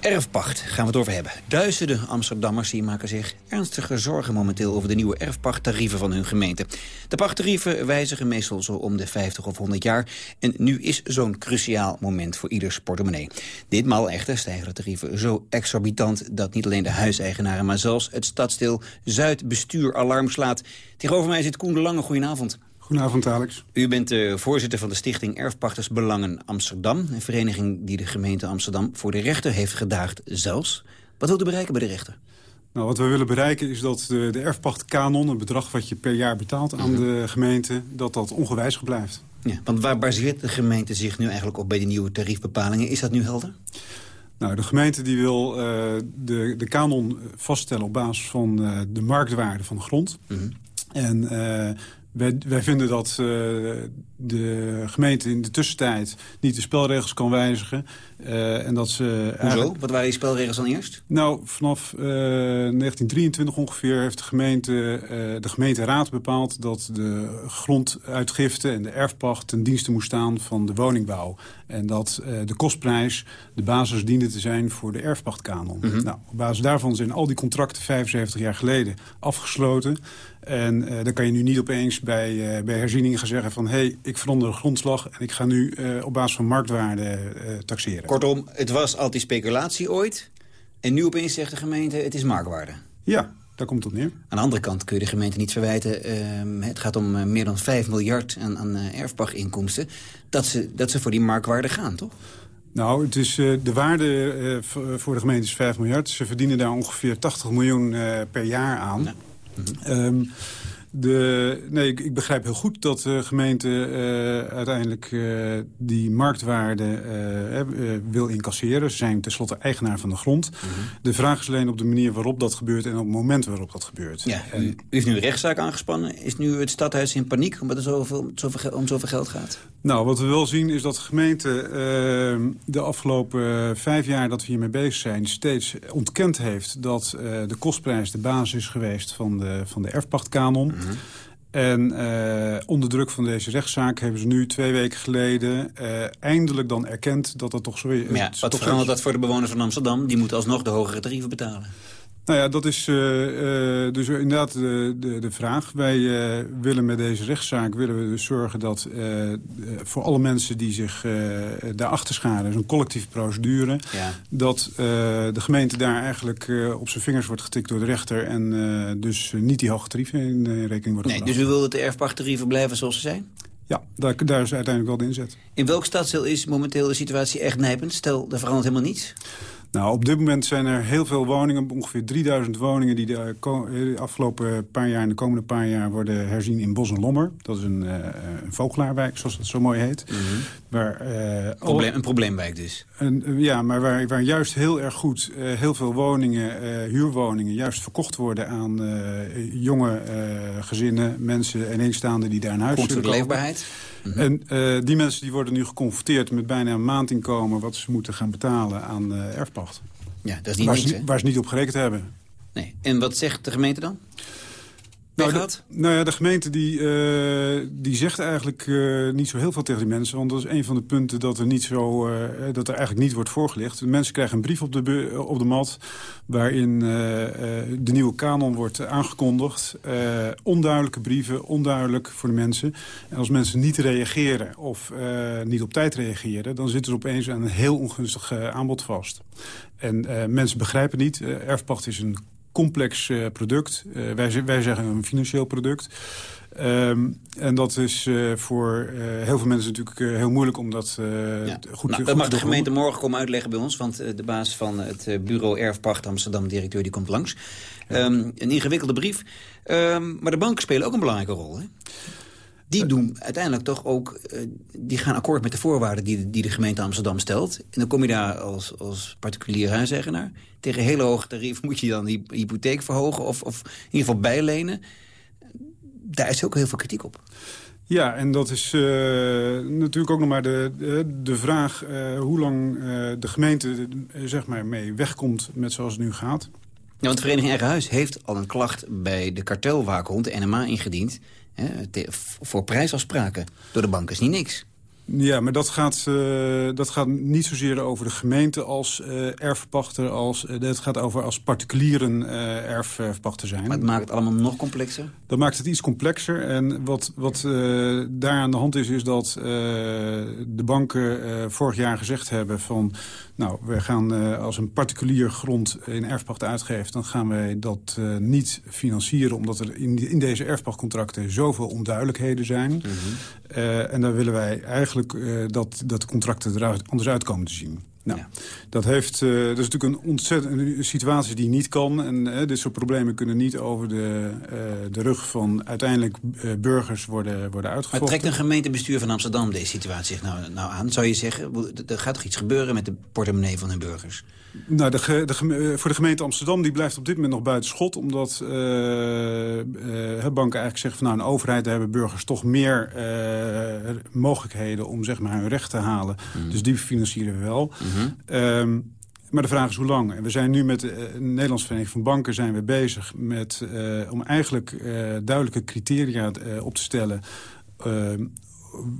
Erfpacht gaan we het over hebben. Duizenden Amsterdammers die maken zich ernstige zorgen momenteel... over de nieuwe erfpachttarieven van hun gemeente. De pachttarieven wijzigen meestal zo om de 50 of 100 jaar. En nu is zo'n cruciaal moment voor ieders portemonnee. Ditmaal echter stijgen de tarieven zo exorbitant... dat niet alleen de huiseigenaren, maar zelfs het stadsdeel Zuidbestuur alarm slaat. Tegenover mij zit Koen de Lange. Goedenavond. Goedenavond, Alex. U bent de voorzitter van de stichting Erfpachtersbelangen Amsterdam. Een vereniging die de gemeente Amsterdam voor de rechter heeft gedaagd zelfs. Wat wilt u bereiken bij de rechter? Nou, wat we willen bereiken is dat de, de erfpachtkanon... een bedrag wat je per jaar betaalt aan Mhm. de gemeente... dat dat ongewijzigd blijft. Ja, want waar baseert de gemeente zich nu eigenlijk op bij de nieuwe tariefbepalingen? Is dat nu helder? Nou, de gemeente die wil eh, de, de kanon vaststellen op basis van eh, de marktwaarde van de grond. Mhm. En eh, wij, wij vinden dat eh, de gemeente in de tussentijd niet de spelregels kan wijzigen. eh, en dat ze Hoezo? eigenlijk- Wat waren die spelregels dan eerst? Nou, vanaf eh, 1923 ongeveer heeft de gemeente, eh, de gemeenteraad bepaald... dat de gronduitgifte en de erfpacht ten dienste moest staan van de woningbouw. En dat eh, de kostprijs de basis diende te zijn voor de erfpachtkanon. Mhm. nou, op basis daarvan zijn al die contracten 75 jaar geleden afgesloten. En eh dan kan je nu niet opeens bij, eh, bij herzieningen gaan zeggen van... hé, hey, ik verander de grondslag en ik ga nu eh, op basis van marktwaarde eh, taxeren. Kortom, het was altijd speculatie ooit. En nu opeens zegt de gemeente, het is marktwaarde. Ja, daar komt het op neer. Aan de andere kant kun je de gemeente niet verwijten... ehm, het gaat om eh, meer dan 5 miljard aan, aan erfpachtinkomsten... Dat ze, dat ze voor die marktwaarde gaan, toch? Nou, het is, de waarde voor de gemeente is 5 miljard. Ze verdienen daar ongeveer 80 miljoen per jaar aan. Ehm, de, nee, ik, ik, begrijp heel goed dat de gemeente uh, uiteindelijk uh, die marktwaarde uh, wil incasseren. Ze zijn tenslotte eigenaar van de grond. Mm -hmm. De vraag is alleen op de manier waarop dat gebeurt en op het moment waarop dat gebeurt. Ja, en, u heeft nu een rechtszaak aangespannen. Is nu het stadhuis in paniek omdat er zoveel, zoveel, om zoveel geld gaat? Nou, wat we wel zien is dat de gemeente ehm, de afgelopen vijf jaar dat we hiermee bezig zijn... steeds ontkend heeft dat de kostprijs de basis is geweest van de, van de erfpachtkanon. Mm -hmm. En uh, onder druk van deze rechtszaak hebben ze nu twee weken geleden uh, eindelijk dan erkend dat dat toch zo is. Maar ja, wat verandert dat voor de bewoners van Amsterdam? Die moeten alsnog de hogere tarieven betalen. Nou ja, dat is uh, uh, dus inderdaad de, de, de vraag. Wij uh, willen met deze rechtszaak willen we dus zorgen dat voor alle mensen die zich daarachter scharen, dus een collectieve procedure, ja. dat de gemeente daar eigenlijk op zijn vingers wordt getikt door de rechter en dus niet die hoge tarieven in rekening worden Nee, dus u wil dat de erfpachttarieven blijven zoals ze zijn? Ja, daar, daar is uiteindelijk wel de inzet. In welk stadsdeel is momenteel de situatie echt nijpend? Stel, er verandert helemaal niets? Nou, op dit moment zijn er heel veel woningen, ongeveer 3000 woningen... die de, de, afgelopen paar jaar en de komende paar jaar worden herzien in Bos en Lommer. Dat is een, uh, een vogelaarwijk, zoals dat zo mooi heet. Mm -hmm. waar, uh, Probleem, een probleemwijk dus. Uh, ja, maar waar, waar juist heel erg goed heel veel woningen, huurwoningen... juist verkocht worden aan jonge gezinnen, mensen en eenstaanden die daar een huis voor de leefbaarheid. Mm -hmm. En uh, die mensen die worden nu geconfronteerd met bijna een maandinkomen... wat ze moeten gaan betalen aan uh, erfpacht. Ja, dat is niet waar, niks, ze, waar ze niet op gerekend hebben. Nee. En wat zegt de gemeente dan? Nou, de, nou ja, de gemeente die, uh, die zegt eigenlijk uh, niet zo heel veel tegen die mensen. Want dat is een van de punten dat er, niet zo, uh, dat er eigenlijk niet wordt voorgelegd. De mensen krijgen een brief op de, op de mat... waarin de nieuwe kanon wordt aangekondigd. onduidelijke brieven, onduidelijk voor de mensen. En als mensen niet reageren of niet op tijd reageren... dan zitten ze opeens aan een heel ongunstig aanbod vast. En mensen begrijpen niet. erfpacht is een complex uh, product. Uh, wij, wij zeggen een financieel product. Um, en dat is uh, voor heel veel mensen natuurlijk heel moeilijk om dat ja. goed, nou, goed Dat mag de gemeente morgen komen uitleggen bij ons. Want de baas van het bureau Erfpacht Amsterdam, directeur, die komt langs. Um, een ingewikkelde brief. Um, maar de banken spelen ook een belangrijke rol, hè? Die doen uiteindelijk toch ook, uh, die gaan akkoord met de voorwaarden die, die de gemeente Amsterdam stelt. En dan kom je daar als, als particulier huiseigenaar. Tegen hele hoge tarief moet je dan die hypotheek verhogen of, of in ieder geval bijlenen. Daar is ook heel veel kritiek op. Ja, en dat is uh, natuurlijk ook nog maar de, de, de vraag uh, hoe lang de gemeente zeg maar mee wegkomt met zoals het nu gaat. Ja, want de Vereniging Eigen Huis heeft al een klacht bij de kartelwaakhond, de NMA, ingediend voor prijsafspraken door de bank is niet niks. Ja, maar dat gaat, uh, dat gaat niet zozeer over de gemeente als uh, erfpachter. Als, uh, dat gaat over als particulieren erfpachter zijn. Maar het maakt het allemaal nog complexer? Dat maakt het iets complexer. En wat, wat daar aan de hand is, is dat de banken vorig jaar gezegd hebben van... nou, we gaan als een particulier grond in erfpacht uitgeeft... dan gaan wij dat niet financieren... omdat er in, in deze erfpachtcontracten zoveel onduidelijkheden zijn. Mm -hmm. en daar willen wij eigenlijk Uh, dat, dat de contracten er anders uit komen te zien. Nou, ja. dat, heeft, uh, dat is natuurlijk een ontzettende situatie die niet kan. En uh, dit soort problemen kunnen niet over de, de rug van uiteindelijk burgers worden, worden uitgevoerd. Maar trekt een gemeentebestuur van Amsterdam deze situatie zich nou, nou aan? Zou je zeggen, er gaat toch iets gebeuren met de portemonnee van hun burgers? Nou, de, de, voor de gemeente Amsterdam die blijft op dit moment nog buiten schot. Omdat uh, uh, banken eigenlijk zeggen van nou, een overheid daar hebben burgers toch meer uh, mogelijkheden om zeg maar hun recht te halen. Mm. Dus die financieren we wel. Mm -hmm. um, maar de vraag is hoe lang. En we zijn nu met de Nederlandse Vereniging van Banken zijn we bezig met, om eigenlijk duidelijke criteria op te stellen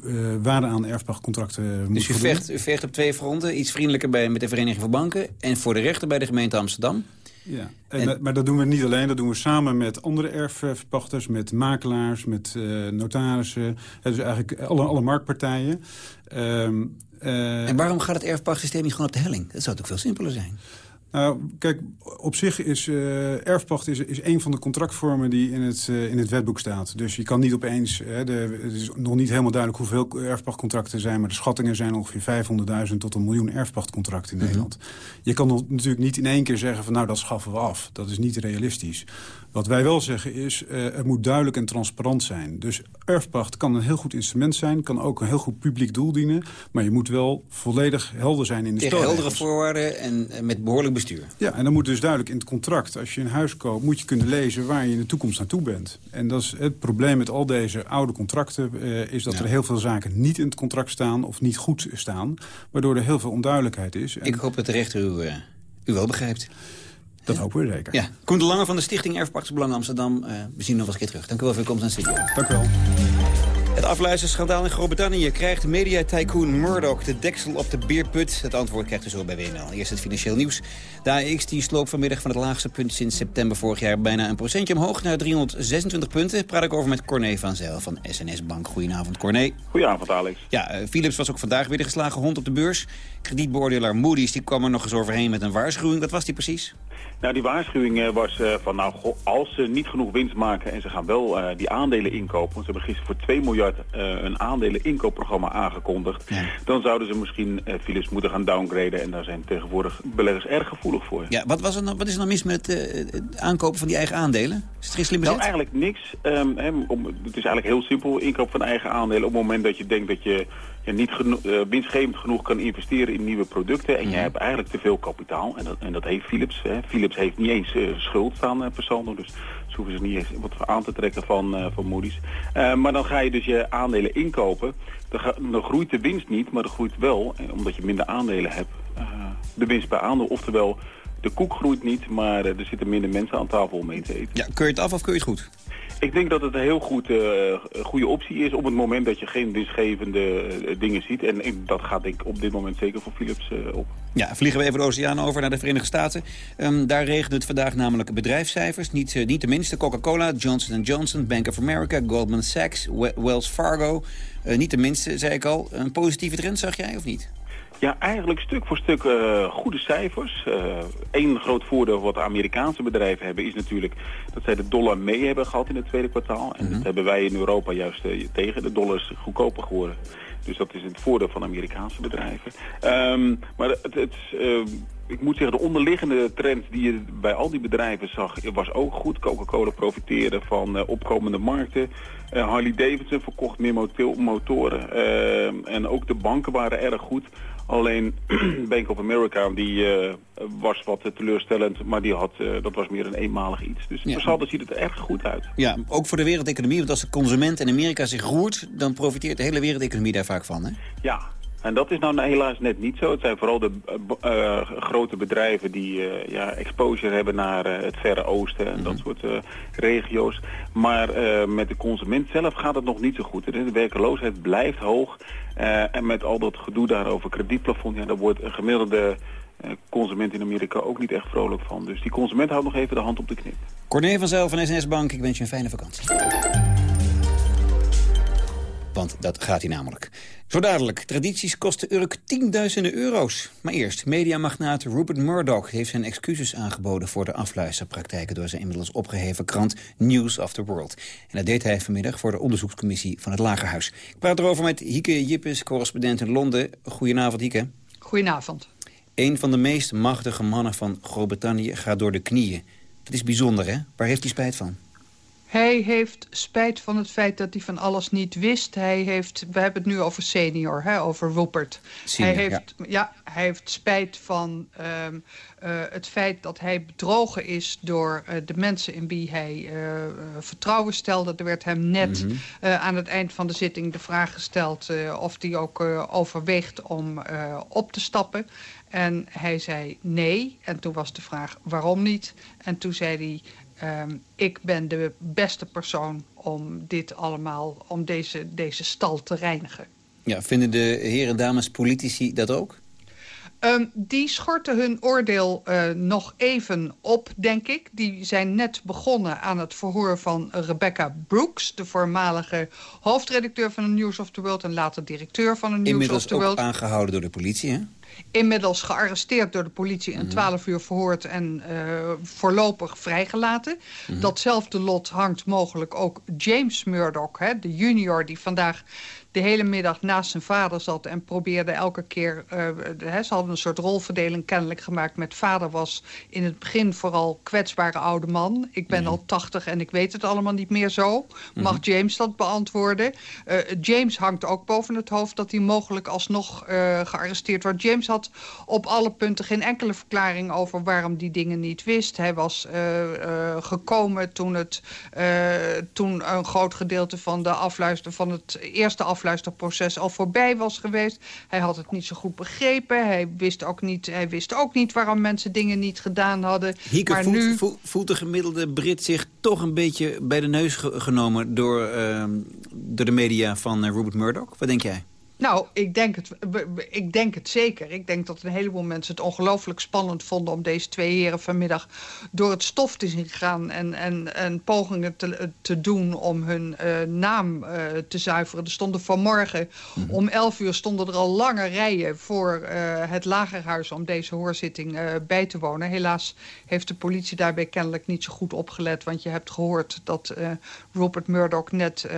uh, waarde aan erfpachtcontracten moet Dus u vecht, u vecht op twee fronten. Iets vriendelijker bij, met de Vereniging van Banken... en voor de rechter bij de gemeente Amsterdam. Ja, en, en, maar dat doen we niet alleen. Dat doen we samen met andere erfpachters, met makelaars, met uh, notarissen. Dus eigenlijk alle, alle marktpartijen. Um, uh, en waarom gaat het erfpachtsysteem niet gewoon op de helling? Dat zou toch veel simpeler zijn? Nou, kijk, op zich is uh, erfpacht is, is een van de contractvormen die in het, uh, in het wetboek staat. Dus je kan niet opeens, hè, de, het is nog niet helemaal duidelijk hoeveel erfpachtcontracten er zijn... maar de schattingen zijn ongeveer 500.000 tot een miljoen erfpachtcontracten in mm -hmm. Nederland. Je kan natuurlijk niet in één keer zeggen van nou, dat schaffen we af. Dat is niet realistisch. Wat wij wel zeggen is, uh, het moet duidelijk en transparant zijn. Dus erfpacht kan een heel goed instrument zijn, kan ook een heel goed publiek doel dienen. Maar je moet wel volledig helder zijn in de Tegen heldere voorwaarden en, en met behoorlijk bestuur. Ja, en dan moet dus duidelijk in het contract, als je een huis koopt... moet je kunnen lezen waar je in de toekomst naartoe bent. En dat is het probleem met al deze oude contracten... Uh, is dat ja. er heel veel zaken niet in het contract staan of niet goed staan. Waardoor er heel veel onduidelijkheid is. En... Ik hoop dat de rechter u, uh, u wel begrijpt. Dat hopen we zeker. Ja. Koen de Lange van de Stichting Erfpachtsbelang Amsterdam. Uh, we zien nog eens een keer terug. Dank u wel voor uw komst aan de studio. Dank u wel. Afluisterschandaal in Groot-Brittannië krijgt media-tycoon Murdoch de deksel op de beerput. Het antwoord krijgt u zo bij WNL. Eerst het financieel nieuws. De AX die sloop vanmiddag van het laagste punt sinds september vorig jaar bijna een procentje omhoog naar 326 punten. Praat ik over met Corné van Zijl van SNS Bank. Goedenavond Corné. Goedenavond Alex. Ja, uh, Philips was ook vandaag weer de geslagen hond op de beurs. Kredietbeoordelaar Moody's die kwam er nog eens overheen met een waarschuwing. Wat was die precies? Nou, die waarschuwing was uh, van nou, als ze niet genoeg winst maken en ze gaan wel uh, die aandelen inkopen, want ze hebben gisteren voor 2 miljard een aandelen inkoopprogramma aangekondigd, ja. dan zouden ze misschien Philips moeten gaan downgraden en daar zijn tegenwoordig beleggers erg gevoelig voor. Ja, wat, was er nou, wat is er nou mis met het aankopen van die eigen aandelen? Is het geen slim bezet? Nou, eigenlijk niks. Um, om, het is eigenlijk heel simpel, inkoop van eigen aandelen op het moment dat je denkt dat je je niet geno uh, winstgevend genoeg kan investeren in nieuwe producten. En mm. je hebt eigenlijk te veel kapitaal. En dat, en dat heeft Philips. Hè. Philips heeft niet eens uh, schuld aan uh, personen. Dus hoeven ze niet eens wat aan te trekken van, van Moody's. maar dan ga je dus je aandelen inkopen. Dan, groeit de winst niet, maar dan groeit wel, omdat je minder aandelen hebt, de winst per aandeel. Oftewel, de koek groeit niet, maar er zitten minder mensen aan tafel om mee te eten. Ja, kun je het af of kun je het goed? Ik denk dat het een heel goed, uh, goede optie is op het moment dat je geen winstgevende uh, dingen ziet. En, dat gaat ik op dit moment zeker voor Philips uh, op. Ja, vliegen we even de oceaan over naar de Verenigde Staten. Um, daar regent het vandaag namelijk bedrijfscijfers. Niet, niet de minste. Coca-Cola, Johnson Johnson, Bank of America, Goldman Sachs, Wells Fargo. niet de minste, zei ik al. Een positieve trend zag jij of niet? Ja, eigenlijk stuk voor stuk uh, goede cijfers. Eén uh, groot voordeel wat de Amerikaanse bedrijven hebben is natuurlijk dat zij de dollar mee hebben gehad in het tweede kwartaal. En mm -hmm. dat hebben wij in Europa juist uh, tegen. De dollar is goedkoper geworden. Dus dat is het voordeel van Amerikaanse bedrijven. Um, maar het, het ik moet zeggen, de onderliggende trend die je bij al die bedrijven zag, was ook goed. Coca-Cola profiteerde van opkomende markten. Harley Davidson verkocht meer motoren. en ook de banken waren erg goed. Alleen Bank of America die uh, was wat teleurstellend, maar die had, uh, dat was meer een eenmalig iets. Dus ja. saldo ziet het er erg goed uit. Ja, ook voor de wereldeconomie, want als de consument in Amerika zich roert, dan profiteert de hele wereldeconomie daar vaak van, hè? Ja, en dat is nou helaas net niet zo. Het zijn vooral de uh, grote bedrijven die uh, ja, exposure hebben naar uh, het Verre Oosten en mm -hmm. dat soort regio's. Maar met de consument zelf gaat het nog niet zo goed. De werkeloosheid blijft hoog. en met al dat gedoe daarover kredietplafond, ja, daar wordt een gemiddelde consument in Amerika ook niet echt vrolijk van. Dus die consument houdt nog even de hand op de knip. Corné van Zijl van SNS Bank, ik wens je een fijne vakantie. Want dat gaat hij namelijk. Zo dadelijk, tradities kosten Urk tienduizenden euro's. Maar eerst, mediamagnaat Rupert Murdoch heeft zijn excuses aangeboden... voor de afluisterpraktijken door zijn inmiddels opgeheven krant News of the World. En dat deed hij vanmiddag voor de onderzoekscommissie van het Lagerhuis. Ik praat erover met Hieke Jippes, correspondent in Londen. Goedenavond, Hieke. Goedenavond. Een van de meest machtige mannen van Groot-Brittannië gaat door de knieën. Dat is bijzonder, hè? Waar heeft hij spijt van? Hij heeft spijt van het feit dat hij van alles niet wist. Hij heeft, we hebben het nu over senior, hè, over Rupert. Senior, hij heeft, ja. ja. hij heeft spijt van um, uh, het feit dat hij bedrogen is door uh, de mensen in wie hij uh, vertrouwen stelde. Er werd hem net mm -hmm. aan het eind van de zitting de vraag gesteld of hij ook overweegt om op te stappen. En hij zei nee. En toen was de vraag waarom niet. En toen zei hij... Um, ik ben de beste persoon om dit allemaal, om deze, deze stal te reinigen. Ja, vinden de heren, dames, politici dat ook? Um, die schorten hun oordeel uh, nog even op, denk ik. Die zijn net begonnen aan het verhoor van Rebecca Brooks... de voormalige hoofdredacteur van de News of the World... en later directeur van de News Inmiddels of the World. Inmiddels ook aangehouden door de politie, hè? Inmiddels gearresteerd door de politie en 12 uur verhoord en uh, voorlopig vrijgelaten. Mhm. Datzelfde lot hangt mogelijk ook James Murdoch, hè, de junior die vandaag de hele middag naast zijn vader zat... en probeerde elke keer... Uh, ze hadden een soort rolverdeling kennelijk gemaakt met vader was... in het begin vooral kwetsbare oude man. Ik ben mhm. al tachtig en ik weet het allemaal niet meer zo. Mag mhm. James dat beantwoorden? Uh, James hangt ook boven het hoofd dat hij mogelijk alsnog uh, gearresteerd wordt. James had op alle punten geen enkele verklaring over waarom die dingen niet wist. Hij was gekomen toen, het, toen een groot gedeelte van de afluister van het eerste afluister afluisterproces al voorbij was geweest. Hij had het niet zo goed begrepen. Hij wist ook niet, hij wist ook niet waarom mensen dingen niet gedaan hadden. Hieke, maar voelt, nu... voelt, de gemiddelde Brit zich toch een beetje bij de neus genomen... door, uh, door de media van uh, Rupert Murdoch? Wat denk jij? Nou, ik denk, het, ik denk het zeker. Ik denk dat een heleboel mensen het ongelooflijk spannend vonden... om deze twee heren vanmiddag door het stof te zien gaan... en, en, en pogingen te, te doen om hun uh, naam uh, te zuiveren. Er stonden vanmorgen mm om 11 uur stonden er al lange rijen... voor uh, het lagerhuis om deze hoorzitting bij te wonen. Helaas heeft de politie daarbij kennelijk niet zo goed opgelet... want je hebt gehoord dat Robert Murdoch net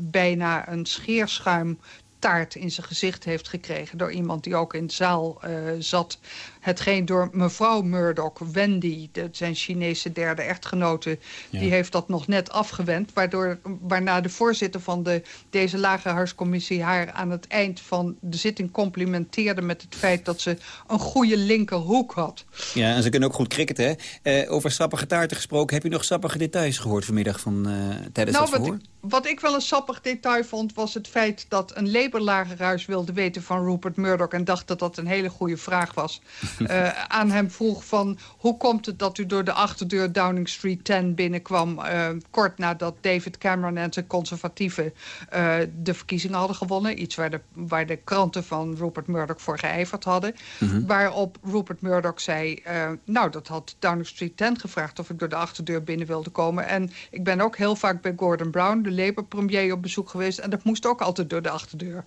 bijna een scheerschuim taart in zijn gezicht heeft gekregen... door iemand die ook in de zaal uh, zat Hetgeen door mevrouw Murdoch, Wendy, de, zijn Chinese derde echtgenote... die heeft dat nog net afgewend. Waardoor, waarna de voorzitter van de, deze lagerhuiscommissie... haar aan het eind van de zitting complimenteerde met het feit... dat ze een goede linkerhoek had. Ja, en ze kunnen ook goed cricketen, hè? Uh, over sappige taarten gesproken. Heb je nog sappige details gehoord vanmiddag van, uh, tijdens nou, dat verhoor? Wat, wat ik wel een sappig detail vond... was het feit dat een Labour-lagerhuis wilde weten van Rupert Murdoch... en dacht dat dat een hele goede vraag was... uh, aan hem vroeg van... hoe komt het dat u door de achterdeur Downing Street 10 binnenkwam... Uh, kort nadat David Cameron en zijn conservatieven uh, de verkiezingen hadden gewonnen. Iets waar de, waar de kranten van Rupert Murdoch voor geijverd hadden. Mm -hmm. Waarop Rupert Murdoch zei... nou, dat had Downing Street 10 gevraagd of ik door de achterdeur binnen wilde komen. En ik ben ook heel vaak bij Gordon Brown, de Labour-premier, op bezoek geweest. En dat moest ook altijd door de achterdeur.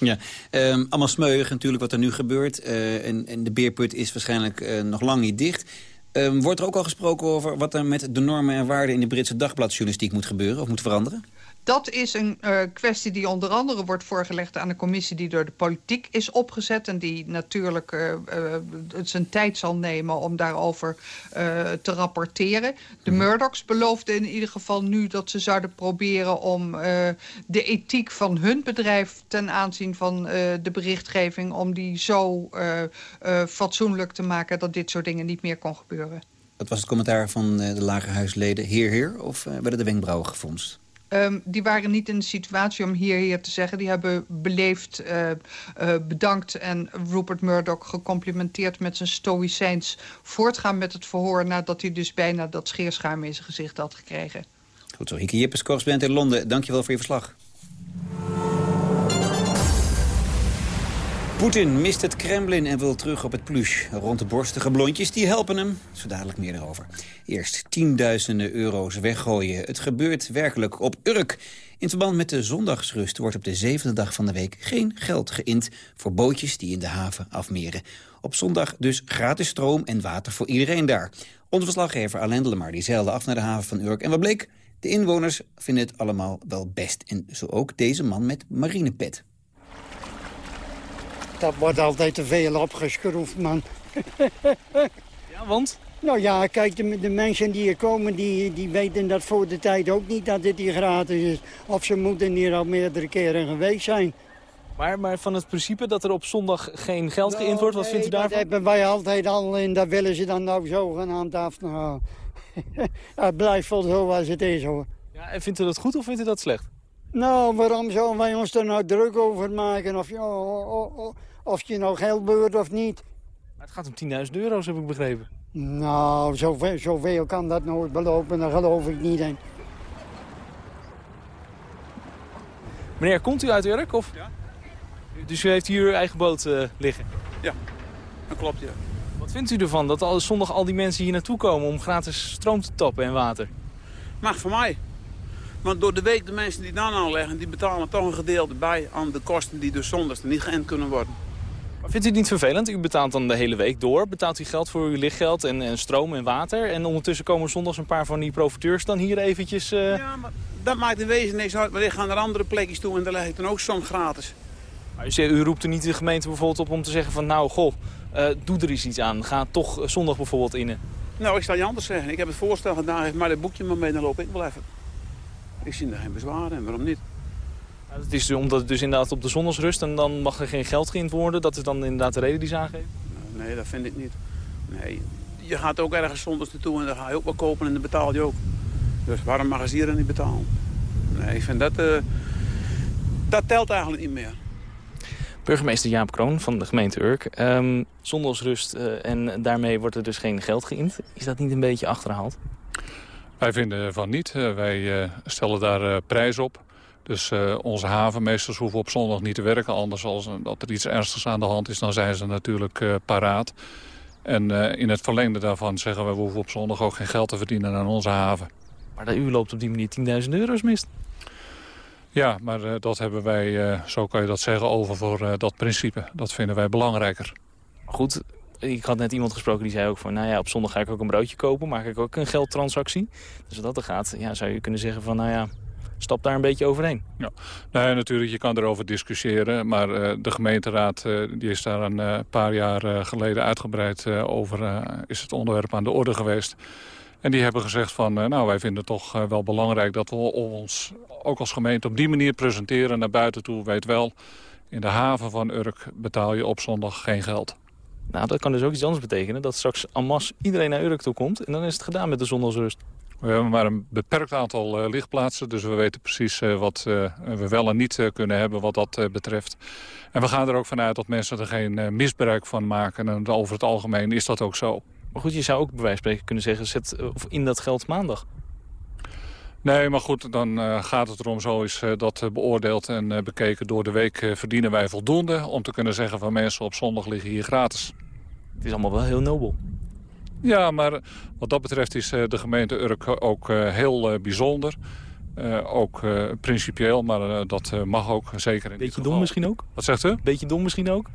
Ja, um, allemaal smeuig natuurlijk wat er nu gebeurt. en, en de beerput is waarschijnlijk uh, nog lang niet dicht. Um, wordt er ook al gesproken over wat er met de normen en waarden... in de Britse dagbladjournalistiek moet gebeuren of moet veranderen? Dat is een uh, kwestie die onder andere wordt voorgelegd aan de commissie die door de politiek is opgezet. En die natuurlijk uh, uh, zijn tijd zal nemen om daarover te rapporteren. De mhm. Murdochs beloofden in ieder geval nu dat ze zouden proberen om de ethiek van hun bedrijf ten aanzien van de berichtgeving, om die zo fatsoenlijk te maken dat dit soort dingen niet meer kon gebeuren. Wat was het commentaar van de lagerhuisleden? Heer, heer? Of werden de wenkbrauwen gefronst? Um, die waren niet in de situatie om hier, hier te zeggen. Die hebben beleefd uh, uh, bedankt en Rupert Murdoch gecomplimenteerd met zijn stoïcijns voortgaan met het verhoor... nadat hij dus bijna dat scheerschuim in zijn gezicht had gekregen. Goed zo. Hieke Jippes, correspondent in Londen. Dankjewel voor je verslag. Poetin mist het Kremlin en wil terug op het plush. Rond de borstige blondjes, die helpen hem. Zo dadelijk meer erover. Eerst tienduizenden euro's weggooien. Het gebeurt werkelijk op Urk. In verband met de zondagsrust wordt op de zevende dag van de week... geen geld geïnd voor bootjes die in de haven afmeren. Op zondag dus gratis stroom en water voor iedereen daar. Onze verslaggever Alain Delemar die zeilde af naar de haven van Urk. En wat bleek? De inwoners vinden het allemaal wel best. En zo ook deze man met marinepet. Dat wordt altijd te veel opgeschroefd, man. ja, want? Nou ja, kijk, de, de, mensen die hier komen, die, die weten dat voor de tijd ook niet dat dit hier gratis is. Of ze moeten hier al meerdere keren geweest zijn. Maar, maar van het principe dat er op zondag geen geld geïnd wordt, wat vindt u daarvan? dat hebben wij altijd al en dat willen ze dan nou zogenaamd af. Nou, het blijft wel zo als het is hoor. Ja, en vindt u dat goed of vindt u dat slecht? Nou, waarom zouden wij ons er nou druk over maken? Of, of, of je nou geld beurt of niet. Maar het gaat om 10.000 euro's, heb ik begrepen. Nou, zoveel, zoveel kan dat nooit belopen, daar geloof ik niet in. Meneer, komt u uit Urk? Of? Ja. Dus u heeft hier uw eigen boot uh, liggen? Ja, dat klopt, ja. Wat vindt u ervan dat al, zondag al die mensen hier naartoe komen om gratis stroom te tappen en water? Mag voor mij. Want door de week de mensen die dan aanleggen, die betalen toch een gedeelte bij aan de kosten die dus zondags niet geënt kunnen worden. Vindt u het niet vervelend? U betaalt dan de hele week door. Betaalt u geld voor uw lichtgeld en, en stroom en water. En ondertussen komen zondags een paar van die profiteurs dan hier eventjes... Uh... Ja, maar dat maakt in wezen niks uit. Maar ik ga naar andere plekjes toe en daar leg ik dan ook soms gratis. Maar u, u roept er niet de gemeente bijvoorbeeld op om te zeggen van... nou, goh, uh, doe er eens iets aan. Ga toch zondag bijvoorbeeld in. Nou, ik zal je anders zeggen. Ik heb het voorstel gedaan. Heeft maar het boekje maar mee, dan loop ik wel even. Ik zie er geen bezwaren en waarom niet? Het is omdat het dus inderdaad op de zon rust en dan mag er geen geld geïnd worden. Dat is dan inderdaad de reden die ze aangeven? Nee, dat vind ik niet. Nee, je gaat ook ergens zondags naartoe en dan ga je ook wel kopen en dan betaal je ook. Dus waarom mag ze hier dan niet betalen? Nee, ik vind dat... Uh, dat telt eigenlijk niet meer. Burgemeester Jaap Kroon van de gemeente Urk. Um, zondagsrust uh, en daarmee wordt er dus geen geld geïnd. Is dat niet een beetje achterhaald? Wij vinden van niet. Uh, wij stellen daar prijs op. Dus uh, onze havenmeesters hoeven op zondag niet te werken. Anders als dat er iets ernstigs aan de hand is, dan zijn ze natuurlijk uh, paraat. En uh, in het verlengde daarvan zeggen we, we hoeven op zondag ook geen geld te verdienen aan onze haven. Maar u loopt op die manier 10.000 euro's mist. Ja, maar dat hebben wij, zo kan je dat zeggen, over voor dat principe. Dat vinden wij belangrijker. Goed, ik had net iemand gesproken die zei ook van... nou ja, op zondag ga ik ook een broodje kopen, maak ik ook een geldtransactie. Dus wat dat er gaat, ja, zou je kunnen zeggen van... nou ja, stap daar een beetje overheen. Ja, nee, natuurlijk, je kan erover discussiëren. Maar uh, de gemeenteraad uh, die is daar een uh, paar jaar geleden uitgebreid over... is het onderwerp aan de orde geweest. En die hebben gezegd van, nou, wij vinden het toch wel belangrijk... dat we ons ook als gemeente op die manier presenteren naar buiten toe. Weet wel, in de haven van Urk betaal je op zondag geen geld. Nou, dat kan dus ook iets anders betekenen. Dat straks en masse iedereen naar Urk toe komt. En dan is het gedaan met de zondagsrust. We hebben maar een beperkt aantal uh, lichtplaatsen. Dus we weten precies uh, wat uh, we wel en niet kunnen hebben wat dat betreft. En we gaan er ook vanuit dat mensen er geen misbruik van maken. En over het algemeen is dat ook zo. Maar goed, je zou ook bij wijze van spreken kunnen zeggen... zet of in dat geld maandag. Nee, maar goed, dan uh, gaat het erom, zo is uh, dat beoordeeld en bekeken door de week... verdienen wij voldoende om te kunnen zeggen van mensen op zondag liggen hier gratis. Het is allemaal wel heel nobel. Ja, maar wat dat betreft is de gemeente Urk ook heel bijzonder. ook principieel, maar dat mag ook zeker in Beetje dom misschien ook? Wat zegt u? Beetje dom misschien ook?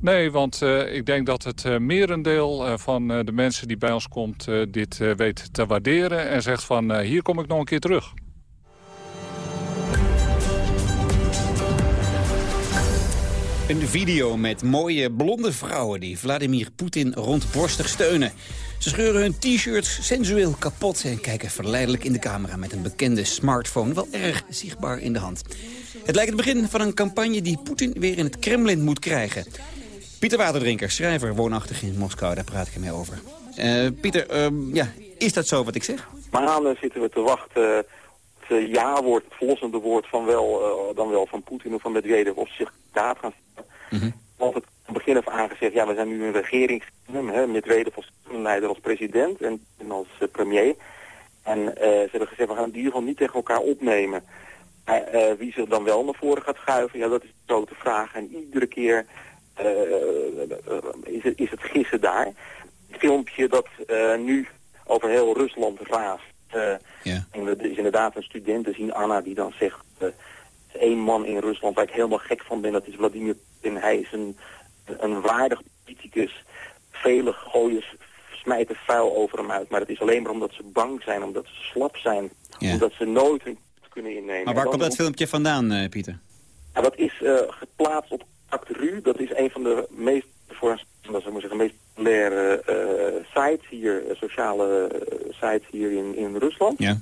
Nee, want ik denk dat het merendeel van de mensen die bij ons komt... dit weet te waarderen en zegt van hier kom ik nog een keer terug. Een video met mooie blonde vrouwen die Vladimir Poetin rondborstig steunen. Ze scheuren hun t-shirts sensueel kapot en kijken verleidelijk in de camera... met een bekende smartphone wel erg zichtbaar in de hand. Het lijkt het begin van een campagne die Poetin weer in het Kremlin moet krijgen. Pieter Waterdrinker, schrijver, woonachtig in Moskou, daar praat ik mee over. Uh, Pieter, uh, ja, is dat zo wat ik zeg? Maanden zitten we te wachten het ja-woord, het verlossende woord van wel, uh, dan wel van Poetin of van Medvedev of zich daad gaan stellen. Mm -hmm. Want het begin af aangezegd, ja, we zijn nu een regeringsteam, Medvedev als leider als president en, en als premier. En ze hebben gezegd, we gaan het in ieder geval niet tegen elkaar opnemen. Maar wie zich dan wel naar voren gaat schuiven, ja, dat is de grote vraag. En iedere keer is, het, is het gissen daar. Het filmpje dat nu over heel Rusland raast. Uh, ja. En er is inderdaad een student zien, Anna, die dan zegt... Uh, één man in Rusland waar ik helemaal gek van ben, dat is Vladimir Putin. Hij is een, een waardig politicus. Vele gooien smijten vuil over hem uit. Maar het is alleen maar omdat ze bang zijn, omdat ze slap zijn. Ja. Omdat ze nooit hun kunnen innemen. Maar waar komt dat filmpje vandaan, uh, Pieter? Ja, dat is geplaatst op Actru. Dat is een van de meest, voor, dat zeggen, meest populaire uh, sites hier, sociale uh, sites hier in, in Rusland. Ja.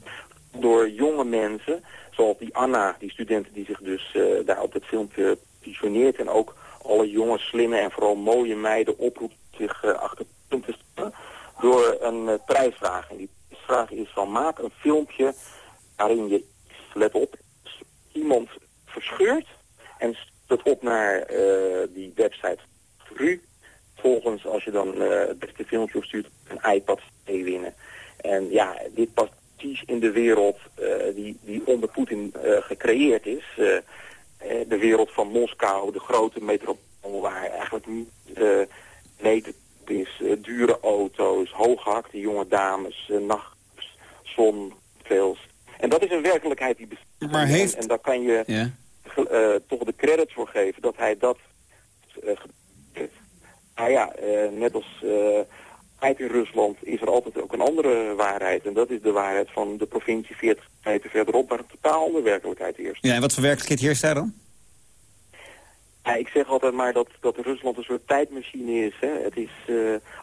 Door jonge mensen, zoals die Anna, die studenten die zich dus daar op het filmpje positioneert. En ook alle jonge, slimme en vooral mooie meiden oproept zich achter punten te stellen. Door een prijsvraag. En die prijsvraag is van maak een filmpje waarin je, let op, iemand verscheurt en dat op naar die website Ru Vervolgens, als je dan het beste filmpje opstuurt, een iPad mee winnen. En ja, dit past precies in de wereld uh, die, die onder Poetin uh, gecreëerd is. de wereld van Moskou, de grote metropool waar eigenlijk niet meten is. dure auto's, hooggehakte jonge dames, nachts, zon, veel. En dat is een werkelijkheid die bestaat. Maar heeft... En, en daar kan je toch de credits voor geven dat hij dat Nou ja, eh, net als uh, in Rusland is er altijd ook een andere waarheid. En dat is de waarheid van de provincie 40 meter verderop, waar een totaal andere werkelijkheid heerst. Ja, en wat voor werkelijkheid heerst daar dan? Ja, ik zeg altijd maar dat, dat Rusland een soort tijdmachine is. Hè. Het is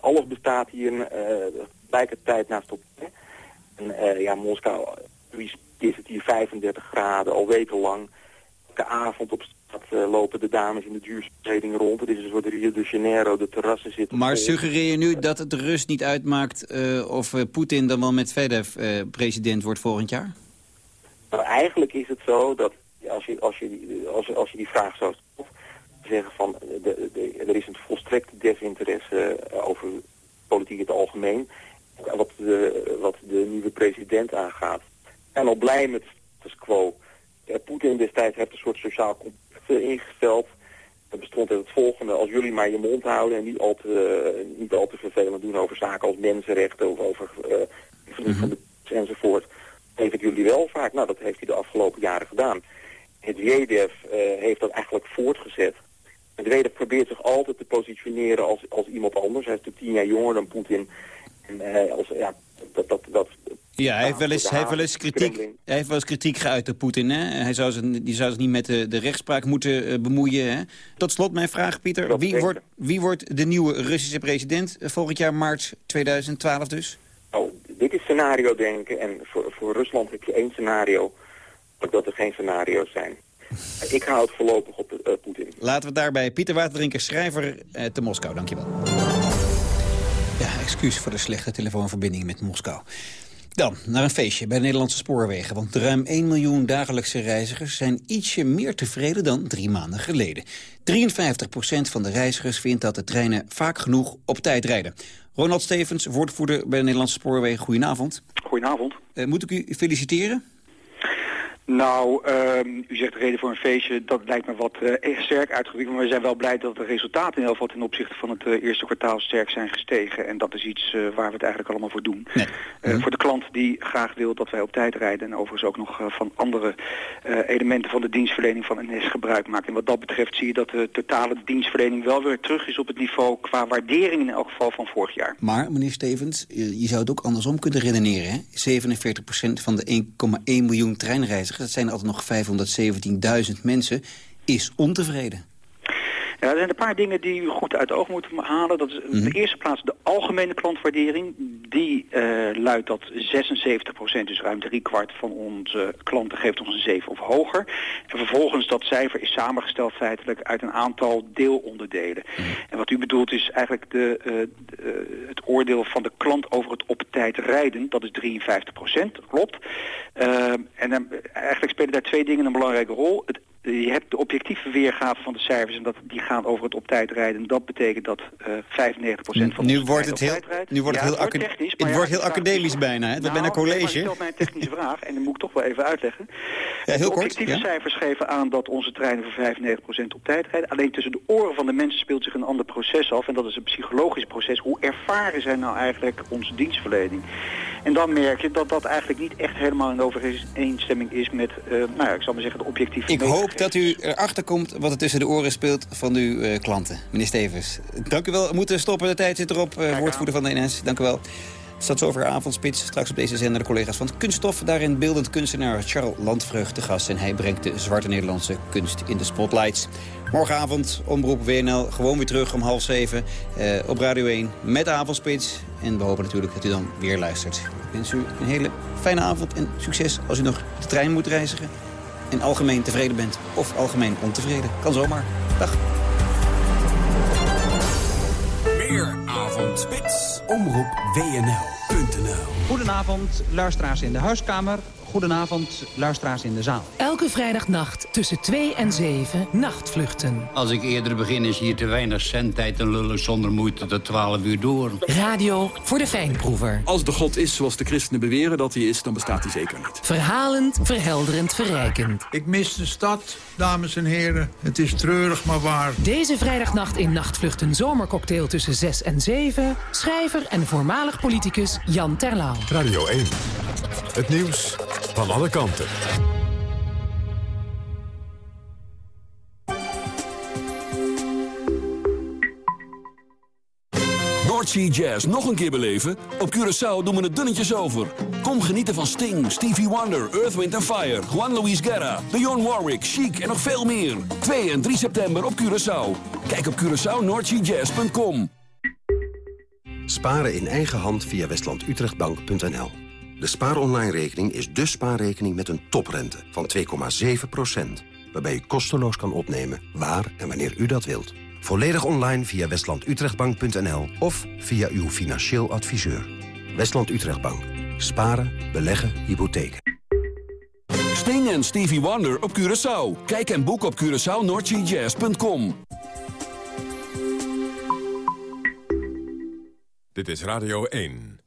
alles bestaat hier uh, tegelijkertijd naast elkaar. En ja, Moskou is het hier 35 graden, al wekenlang. Elke avond op straat lopen de dames in de rond. Het is een soort Rio de Janeiro, de terrassen zitten Maar suggereer je nu dat het de rust niet uitmaakt... Uh, of uh, Poetin dan wel met uh, president wordt volgend jaar? Nou, eigenlijk is het zo dat als je, als je, als, als je die vraag zou stellen... zeggen van de, de, er is een volstrekte desinteresse over politiek in het algemeen... wat de, wat de nieuwe president aangaat. En al blij met status quo. Poetin destijds heeft een soort sociaal ingesteld. Er bestond het volgende, als jullie maar je mond houden en niet al te, uh, niet al te vervelend doen over zaken als mensenrechten of over uh, mm -hmm. enzovoort, geef ik jullie wel vaak. Nou, dat heeft hij de afgelopen jaren gedaan. Het uh, heeft dat eigenlijk voortgezet. Medvedev probeert zich altijd te positioneren als, als iemand anders. Hij is natuurlijk tien jaar jonger dan Poetin. En als, ja, dat, dat, dat, ja, hij heeft wel eens, hij heeft wel eens, kritiek, hij heeft wel eens kritiek geuit op Poetin. Hè? Hij zou zich, die zou zich niet met de, de rechtspraak moeten uh, bemoeien. Hè? Tot slot mijn vraag, Pieter. Wie wordt, wie wordt de nieuwe Russische president uh, volgend jaar maart 2012 dus? Oh, dit is scenario denken. En voor, voor Rusland heb je één scenario. Dat er geen scenario's zijn. Ik hou het voorlopig op uh, Poetin. Laten we het daarbij. Pieter Waterdrinker, schrijver te Moskou. Dankjewel. Ja, excuus voor de slechte telefoonverbinding met Moskou. Dan naar een feestje bij de Nederlandse spoorwegen. Want ruim 1 miljoen dagelijkse reizigers zijn ietsje meer tevreden dan drie maanden geleden. 53% van de reizigers vindt dat de treinen vaak genoeg op tijd rijden. Ronald Stevens, woordvoerder bij de Nederlandse spoorwegen. Goedenavond. Goedenavond. Uh, moet ik u feliciteren? Nou, uh, u zegt reden voor een feestje, dat lijkt me wat uh, sterk uitgedrukt. Maar we zijn wel blij dat de resultaten in ieder geval ten opzichte van het uh, eerste kwartaal sterk zijn gestegen. En dat is iets uh, waar we het eigenlijk allemaal voor doen. Nee. Mm. Voor de klant die graag wil dat wij op tijd rijden en overigens ook nog van andere elementen van de dienstverlening van NS gebruik maken. En wat dat betreft zie je dat de totale dienstverlening wel weer terug is op het niveau qua waardering in elk geval van vorig jaar. Maar meneer Stevens, je zou het ook andersom kunnen redeneren. Hè? 47% van de 1,1 miljoen treinreizigers dat zijn altijd nog 517.000 mensen, is ontevreden. Ja, er zijn een paar dingen die u goed uit het oog moet halen. Dat is mm -hmm. de eerste plaats de algemene klantwaardering. Die uh, luidt dat 76%, dus ruim drie kwart van onze klanten geeft ons een 7 of hoger. En vervolgens dat cijfer is samengesteld feitelijk uit een aantal deelonderdelen. Mm -hmm. En wat u bedoelt is eigenlijk de, uh, de, het oordeel van de klant over het op tijd rijden. Dat is 53%, dat klopt. Uh, en dan, eigenlijk spelen daar twee dingen een belangrijke rol. Het je hebt de objectieve weergave van de cijfers en dat, die gaan over het op tijd rijden. Dat betekent dat uh, 95% van nu wordt het heel, Nu wordt het heel, het wordt technisch, het wordt heel academisch bijna, hè? Dat nou, bijna college. Maar stelt mij een technische vraag en dan moet ik toch wel even uitleggen. Ja, heel de objectieve kort, ja? cijfers geven aan dat onze treinen voor 95% op tijd rijden. Alleen tussen de oren van de mensen speelt zich een ander proces af. En dat is een psychologisch proces. Hoe ervaren zijn nou eigenlijk onze dienstverlening? En dan merk je dat dat eigenlijk niet echt helemaal in overeenstemming is met, uh, nou ja, ik zal maar zeggen, de objectieve Ik hoop dat u erachter komt wat er tussen de oren speelt van uw uh, klanten. Meneer Stevens, dank u wel. We moeten stoppen, de tijd zit erop. Uh, woordvoerder van de NS, dank u wel. Zover avondspits. Straks op deze zender de collega's van Kunststof. Daarin beeldend kunstenaar Charles Landvreugd te gast. En hij brengt de zwarte Nederlandse kunst in de spotlights. Morgenavond, omroep WNL, gewoon weer terug om half zeven uh, op Radio 1 met avondspits. En we hopen natuurlijk dat u dan weer luistert. Ik wens u een hele fijne avond en succes als u nog de trein moet reizigen. En algemeen tevreden bent of algemeen ontevreden. Kan zomaar. Dag. Meer avondspits. Omroep WNL.nl Goedenavond, luisteraars in de huiskamer. Goedenavond, luisteraars in de zaal. Elke vrijdagnacht tussen 2 en 7 nachtvluchten. Als ik eerder begin is hier te weinig zendtijd en lullen zonder moeite tot 12 uur door. Radio voor de fijnproever. Als de God is zoals de christenen beweren dat hij is, dan bestaat hij zeker niet. Verhalend, verhelderend, verrijkend. Ik mis de stad, dames en heren. Het is treurig, maar waar. Deze vrijdagnacht in Nachtvluchten zomercocktail tussen 6 en 7... schrijver en voormalig politicus Jan Terlouw. Radio 1. Het nieuws van alle kanten. North Sea Jazz nog een keer beleven? Op Curaçao doen we het dunnetjes over. Kom genieten van Sting, Stevie Wonder, Earth, Wind Fire... Juan Luis Guerra, Dionne Warwick, Chic en nog veel meer. 2 en 3 september op Curaçao. Kijk op CuraçaoNordSeaJazz.com. Sparen in eigen hand via westlandutrechtbank.nl. De spaaronline-rekening is de spaarrekening met een toprente van 2,7% waarbij u kosteloos kan opnemen waar en wanneer u dat wilt. Volledig online via westlandutrechtbank.nl of via uw financieel adviseur. Westland Utrechtbank. Sparen, beleggen, hypotheken. Sting en Stevie Wonder op Curaçao. Kijk en boek op CuraçaoNordSeaJazz.com. Dit is Radio 1.